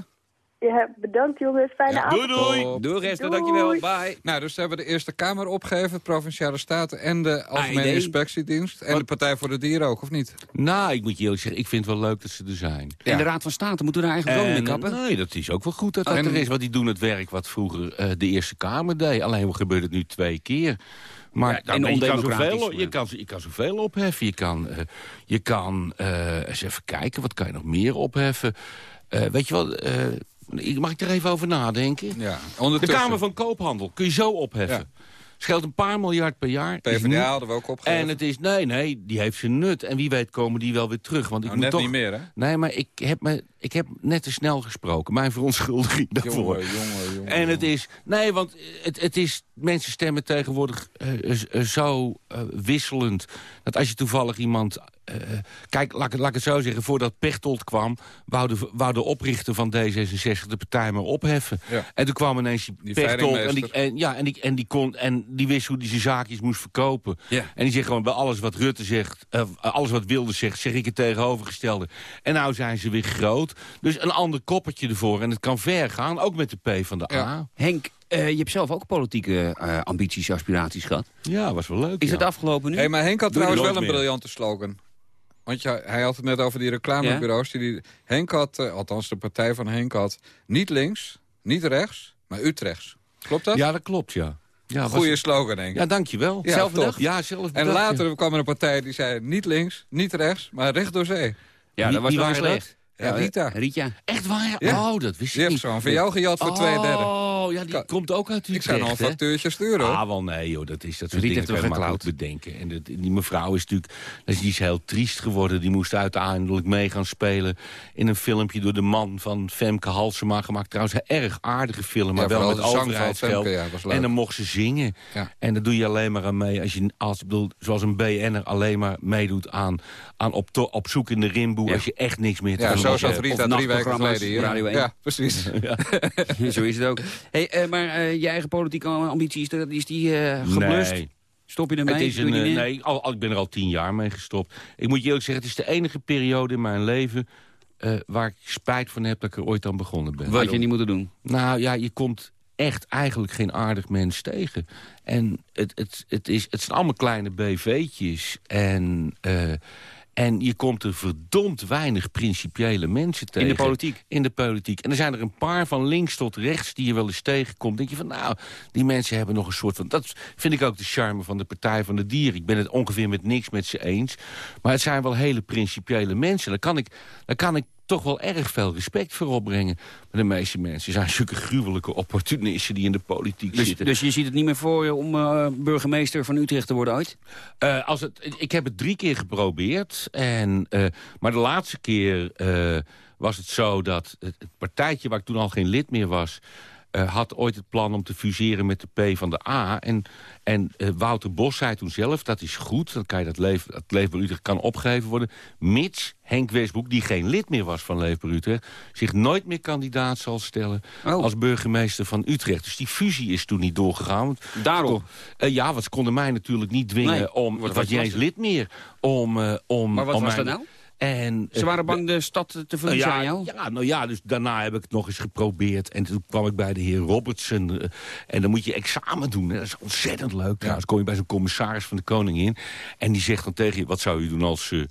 Ja, bedankt jongens. Fijne Ja, avond. Doei Esther, Doei. dankjewel. Bye. Nou, dus ze hebben de Eerste Kamer opgegeven, de Provinciale Staten... en de Algemene AID. Inspectiedienst. En de Partij voor de Dieren ook, of niet? Nou, ik moet je eerlijk zeggen, ik vind het wel leuk dat ze er zijn. En de Raad van State, moeten we daar eigenlijk ook mee En, kappen? Nee, dat is ook wel goed dat dat En- er is. Want die doen het werk wat vroeger eh, de Eerste Kamer deed. Alleen gebeurt het nu twee keer. Maar Ja, dan, en je, kan zoveel, je, kan, je kan zoveel opheffen. Je kan, eh, je kan eh, eens even kijken, wat kan je nog meer opheffen? Eh, weet je wat, eh, ik- mag ik er even over nadenken? Ja, De. Kamer van Koophandel kun je zo opheffen. Scheelt een paar miljard per jaar. PvdA hadden we ook opgegeven. En het is, nee, nee, die heeft zijn nut. En wie weet komen die wel weer terug. Want ik Nou, moet net toch, niet meer, hè? Nee, maar ik heb, me, ik heb net te snel gesproken. Mijn verontschuldiging daarvoor. Jongen, jongen, jongen. En het is... Nee, want het, het is... Mensen stemmen tegenwoordig eh, eh, zo eh, wisselend... dat als je toevallig iemand... eh, kijk, laat ik, het- laat ik het zo zeggen. Voordat Pechtold kwam... wou de, wou de oprichter van D66 de partij maar opheffen. Ja. En toen kwam ineens die, Pechtold... En die, en, ja, en, die, en, die kon, en die wist hoe hij zijn zaakjes moest verkopen. Ja. En die zegt gewoon bij alles wat Rutte zegt... eh, alles wat Wilde zegt, zeg ik het tegenovergestelde. En nou zijn ze weer groot. Dus een ander koppertje ervoor. En het kan ver gaan, ook met de P van de A. Ja. Henk, eh, je hebt zelf ook politieke eh, ambities, aspiraties gehad. Ja, was wel leuk. Is ja. het afgelopen nu? Hey, maar Henk had Doe trouwens wel een briljante slogan. Want ja, hij had het net over die reclamebureaus. Die die, Henk had, eh, althans de partij van Henk had... niet links, niet rechts, maar Utrechts. Klopt dat? Ja, dat klopt, ja. ja was- slogan, Henk. Ja, dankjewel. Ja, zelf bedacht? Ja, zelf En later ja. kwam er een partij die zei niet links, niet rechts, maar recht door zee. ja, Wie- dat was waren slecht. Ja, Rita. Rita. Echt waar? Ja. Oh, dat wist ik heeft niet. zo'n van jou gejat voor twee derde. Oh, ja, die Kan- komt ook uit Ik zou nog een Utrecht, hè? factuurtje sturen. Ah, wel nee, joh. Dat is dat soort dingen kan je makkelijk bedenken. En dat, die mevrouw is natuurlijk... Dat is, die is heel triest geworden. Die moest uiteindelijk mee gaan spelen... in een filmpje door de man van Femke Halsema gemaakt. Trouwens, een erg aardige film, maar Ja, wel met overheidsgeld. Ja, was leuk. en dan mocht ze zingen. Ja. En daar doe je alleen maar aan mee als je, als, bedoel, zoals een BN'er alleen maar meedoet aan, aan op, to- op zoek in de rimboe... Ja. als je echt niks meer te Ja, doen zo hebt. zat of Rita drie weken geleden hier. Radio 1. Ja, precies. Zo is het ook. Hey, eh, maar eh, je eigen politieke ambitie, is, die eh geblust? Nee. Stop je ermee? Het is een, je nee, al, al- ik ben er al tien jaar mee gestopt. Ik moet je eerlijk zeggen, het is de enige periode in mijn leven... waar ik spijt van heb dat ik er ooit aan begonnen ben. Wat je niet moeten doen. Nou ja, je komt echt eigenlijk geen aardig mens tegen. En het, het, het, is, het zijn allemaal kleine BV'tjes. En, en je komt er verdomd weinig principiële mensen tegen. In de politiek? In de politiek. En er zijn er een paar van links tot rechts die je wel eens tegenkomt. denk je van, nou, die mensen hebben nog een soort van... Dat vind ik ook de charme van de Partij van de Dieren. Ik ben het ongeveer met niks met ze eens. Maar het zijn wel hele principiële mensen. Daar kan ik, daar kan ik toch wel erg veel respect voor opbrengen. Maar de meeste mensen zijn zulke gruwelijke opportunisten die in de politiek Dus, zitten. dus je ziet het niet meer voor je om eh, burgemeester van Utrecht te worden ooit? Eh, als het, ik heb het drie keer geprobeerd. En, eh, maar de laatste keer was het zo dat het, het partijtje waar ik toen al geen lid meer was... eh, had ooit het plan om te fuseren met de P van de A. En, en eh, Wouter Bos zei toen zelf, dat is goed. Dan kan je dat leven, dat Leefbaar Utrecht kan opgegeven worden. Mits Henk Westbroek, die geen lid meer was van Leefbaar Utrecht... zich nooit meer kandidaat zal stellen Oh. als burgemeester van Utrecht. Dus die fusie is toen niet doorgegaan. Want Daarom? eh, ja, want ze konden mij natuurlijk niet dwingen Nee, om... was wat niet eens lid meer. Om, om, Maar wat om was mijn- dat nou? En, Ze eh, waren bang de stad te verliezen ja, aan jou? Ja, nou ja, dus daarna heb ik het nog eens geprobeerd. En toen kwam ik bij de heer Robertson. eh, en dan moet je examen doen. Hè. Dat is ontzettend leuk. Trouwens kom je bij zo'n commissaris van de Koningin. En die zegt dan tegen je... wat zou u doen als, eh,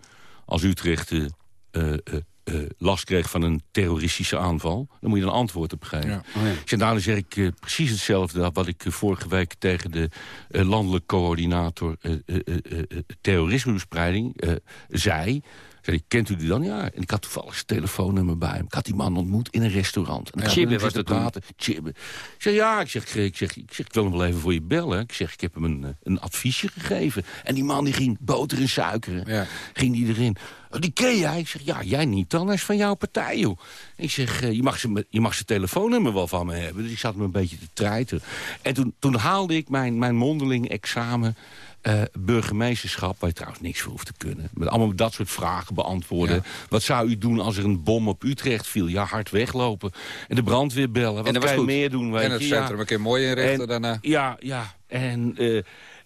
als Utrecht eh, eh, eh, eh, last kreeg van een terroristische aanval? Dan moet je een antwoord op geven. Ja. Oh, ja. Ik zeg, nou, dan zeg ik eh, precies hetzelfde... wat ik eh, vorige week tegen de eh, landelijk coördinator... eh, eh, eh, eh, eh, terrorismebespreiding eh, zei... Zei kent u die dan? Ja. En ik had toevallig zijn telefoonnummer bij hem. Ik had die man ontmoet in een restaurant. En Chibbe was dat praten. Chibbe. Ik zeg, ja, ik zeg, ik, zeg, ik zeg, ik wil hem wel even voor je bellen. Ik zeg, ik heb hem een, eh, een adviesje gegeven. En die man die ging boter en suiker. Ja. Ging die erin. Oh, die ken jij? Ik zeg, ja, jij niet dan. Hij is van jouw partij, joh. Ik zeg, eh, je mag zijn je mag zijn telefoonnummer wel van me hebben. Dus ik zat me een beetje te treiten. En toen, toen haalde ik mijn, mijn mondeling examen... eh, burgemeesterschap, waar je trouwens niks voor hoeft te kunnen. Met allemaal dat soort vragen beantwoorden. Wat zou u doen als er een bom op Utrecht viel? Ja, hard weglopen. En de brandweer bellen. Wat dat was kan je meer doen? Weet En het je? centrum ja. een keer mooi inrichten En- daarna. Ja, ja. En, eh,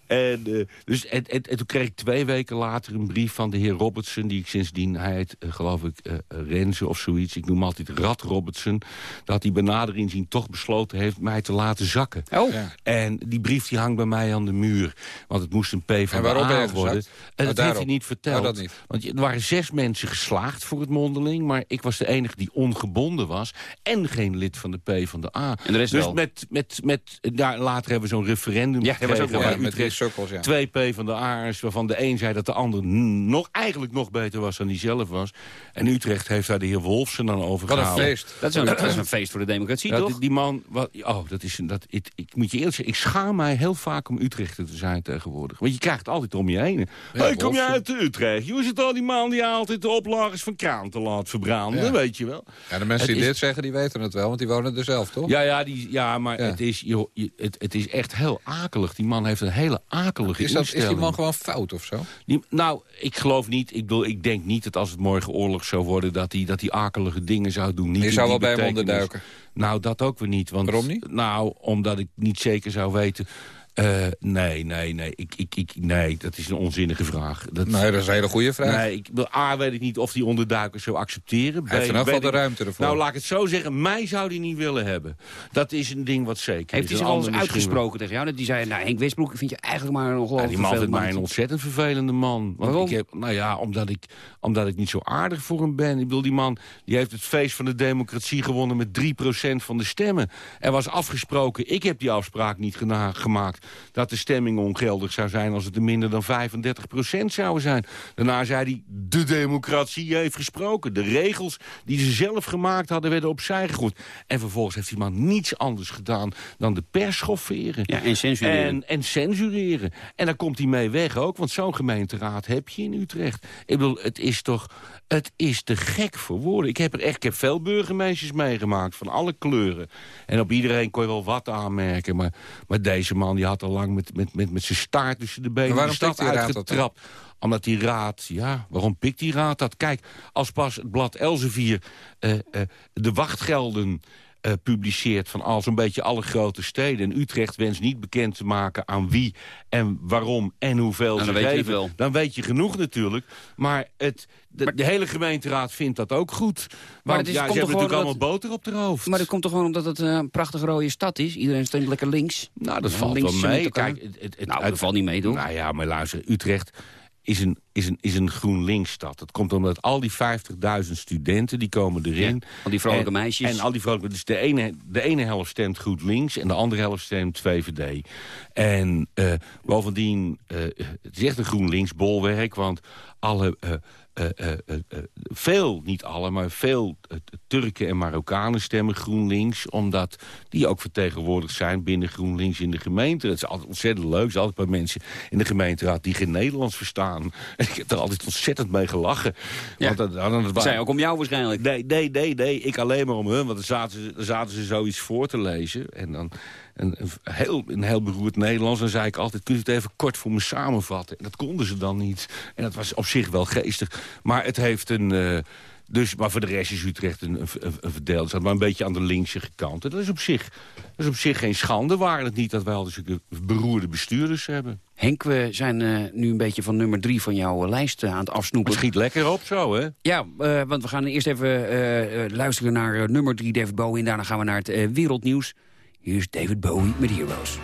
En, eh, dus, en, en, en toen kreeg ik twee weken later een brief van de heer Robertson... die ik sindsdien, hij heet eh, geloof ik eh Renze of zoiets... ik noem altijd Rad Robertson... dat hij bij nader inzien toch besloten heeft mij te laten zakken. Oh. En die brief die hangt bij mij aan de muur. Want het moest een P van de A worden. En Oh, dat heeft daarop. hij niet verteld. Oh, dat niet. Want er waren zes mensen geslaagd voor het mondeling... maar ik was de enige die ongebonden was... en geen lid van de P van de A. En de rest dus wel? met, met, met, ja, later hebben we zo'n referendum Ja, dat was ook wel Ja, met die Utrecht. Sukkels, ja. Twee P van de A's, waarvan de een zei dat de ander nog, eigenlijk nog beter was dan hij zelf was. En Utrecht heeft daar de heer Wolfsen dan over Wat een gehaald. feest. Dat is, een, dat is een feest voor de democratie, Ja, toch? die, die man, wat, oh, dat is een, dat, ik, ik moet je eerlijk zeggen, ik schaam mij heel vaak om Utrechter te zijn tegenwoordig. Want je krijgt het altijd om je heen. hey, kom je Wolfsen. uit Utrecht? Hoe is het al die man die altijd de oplagers van kranten laat verbranden, Ja. weet je wel? Ja, de mensen Het die is- dit zeggen, die weten het wel, want die wonen er zelf, toch? Ja, ja, die, ja maar Ja. Het, is, joh, het, het is echt heel akelig. Die man heeft een hele akelige Is, dat, is die man gewoon fout of zo? Die- nou, ik geloof niet. Ik, bedoel, ik denk niet dat als het morgen oorlog zou worden... dat hij dat die akelige dingen zou doen. Niet Je zou wel bij hem onderduiken. Nou, dat ook weer niet. Want, Waarom niet? Nou, omdat ik niet zeker zou weten... eh, nee, nee, nee. Ik, ik, ik, nee, dat is een onzinnige vraag. Dat, Nee, dat is een hele goede vraag. Nee, ik, A, weet ik niet of die onderduikers zou accepteren. Hij heeft in geval weet de ik- ruimte ervoor. Nou, laat ik het zo zeggen. Mij zou die niet willen hebben. Dat is een ding wat zeker Heeft is. hij Een zich al eens ander misschien wel. uitgesproken tegen jou? Dat die zei, nou, Henk Westbroek vind je eigenlijk maar een Ja, ongelooflijk die man vindt mij een ontzettend vervelende man. Want Waarom? Ik heb, nou ja, omdat ik, omdat ik niet zo aardig voor hem ben. Ik bedoel, die man die heeft het feest van de democratie gewonnen met 3% van de stemmen. Er was afgesproken, ik heb die afspraak niet gemaakt... dat de stemming ongeldig zou zijn als het er minder dan 35% zouden zijn. Daarna zei hij, de democratie heeft gesproken. De regels die ze zelf gemaakt hadden werden opzij gegooid. En vervolgens heeft die man niets anders gedaan dan de pers schofferen. Ja, en censureren. En, en censureren. En daar komt hij mee weg ook, want zo'n gemeenteraad heb je in Utrecht. Ik bedoel, het is toch... Het is te gek voor woorden. Ik heb er echt ik heb veel burgemeesters meegemaakt, van alle kleuren. En op iedereen kon je wel wat aanmerken. Maar, maar deze man die had al lang met, met, met, met zijn staart tussen de benen waarom de stad uitgetrapt. Omdat die raad, ja, waarom pikt die raad dat? Kijk, als pas het blad Elsevier eh, eh, de wachtgelden eh, publiceert van al zo'n beetje alle grote steden. En Utrecht wenst niet bekend te maken aan wie en waarom en hoeveel Nou, ze dan weet je geven. wel. Dan weet je genoeg natuurlijk. Maar, het, de, de hele gemeenteraad vindt dat ook goed. Want het is- ja, komt ze hebben natuurlijk gewoon allemaal boter op de hoofd. Maar dat komt toch gewoon omdat het een prachtige rode stad is? Iedereen stemt lekker links. Nou, dat valt links wel mee. Kijk, het, het, het- nou, het- dat valt niet mee, toch? Nou ja, maar luister, Utrecht is een, is een, is een GroenLinks-stad. Dat komt omdat al die 50.000 studenten, die komen erin. Ja, al die vrolijke en, meisjes. En al die vrolijke... Dus de ene, de ene helft stemt GroenLinks en de andere helft stemt VVD. En eh, bovendien, eh, het is echt een GroenLinks-bolwerk, want alle... eh, eh, eh, eh, veel, niet alle, maar veel Turken en Marokkanen stemmen GroenLinks... omdat die ook vertegenwoordigd zijn binnen GroenLinks in de gemeente. Het is altijd ontzettend leuk. Er zijn altijd paar mensen in de gemeenteraad die geen Nederlands verstaan. En ik heb er altijd ontzettend mee gelachen. Ja. Want Dat zei ook om jou waarschijnlijk. Nee, nee, nee, nee. Ik alleen maar om hun. Want dan zaten, ze, dan zaten ze zoiets voor te lezen. En dan een, een, heel, een heel beroerd Nederlands. Dan zei ik altijd, kunt u het even kort voor me samenvatten? En dat konden ze dan niet. En dat was op zich wel geestig. Maar het heeft een... eh, dus, maar voor de rest is Utrecht een, een, een, verdeeld. staat maar een beetje aan de linkse kant. En dat is op zich, dat is op zich geen schande. Waren het niet dat wij al zulke beroerde bestuurders hebben. Henk, we zijn eh, nu een beetje van nummer drie van jouw eh, lijst aan het afsnoepen. Het schiet lekker op zo, hè? Ja, want we gaan eerst even luisteren naar nummer drie David Bowie. En daarna gaan we naar het wereldnieuws. Hier is David Bowie met Heroes.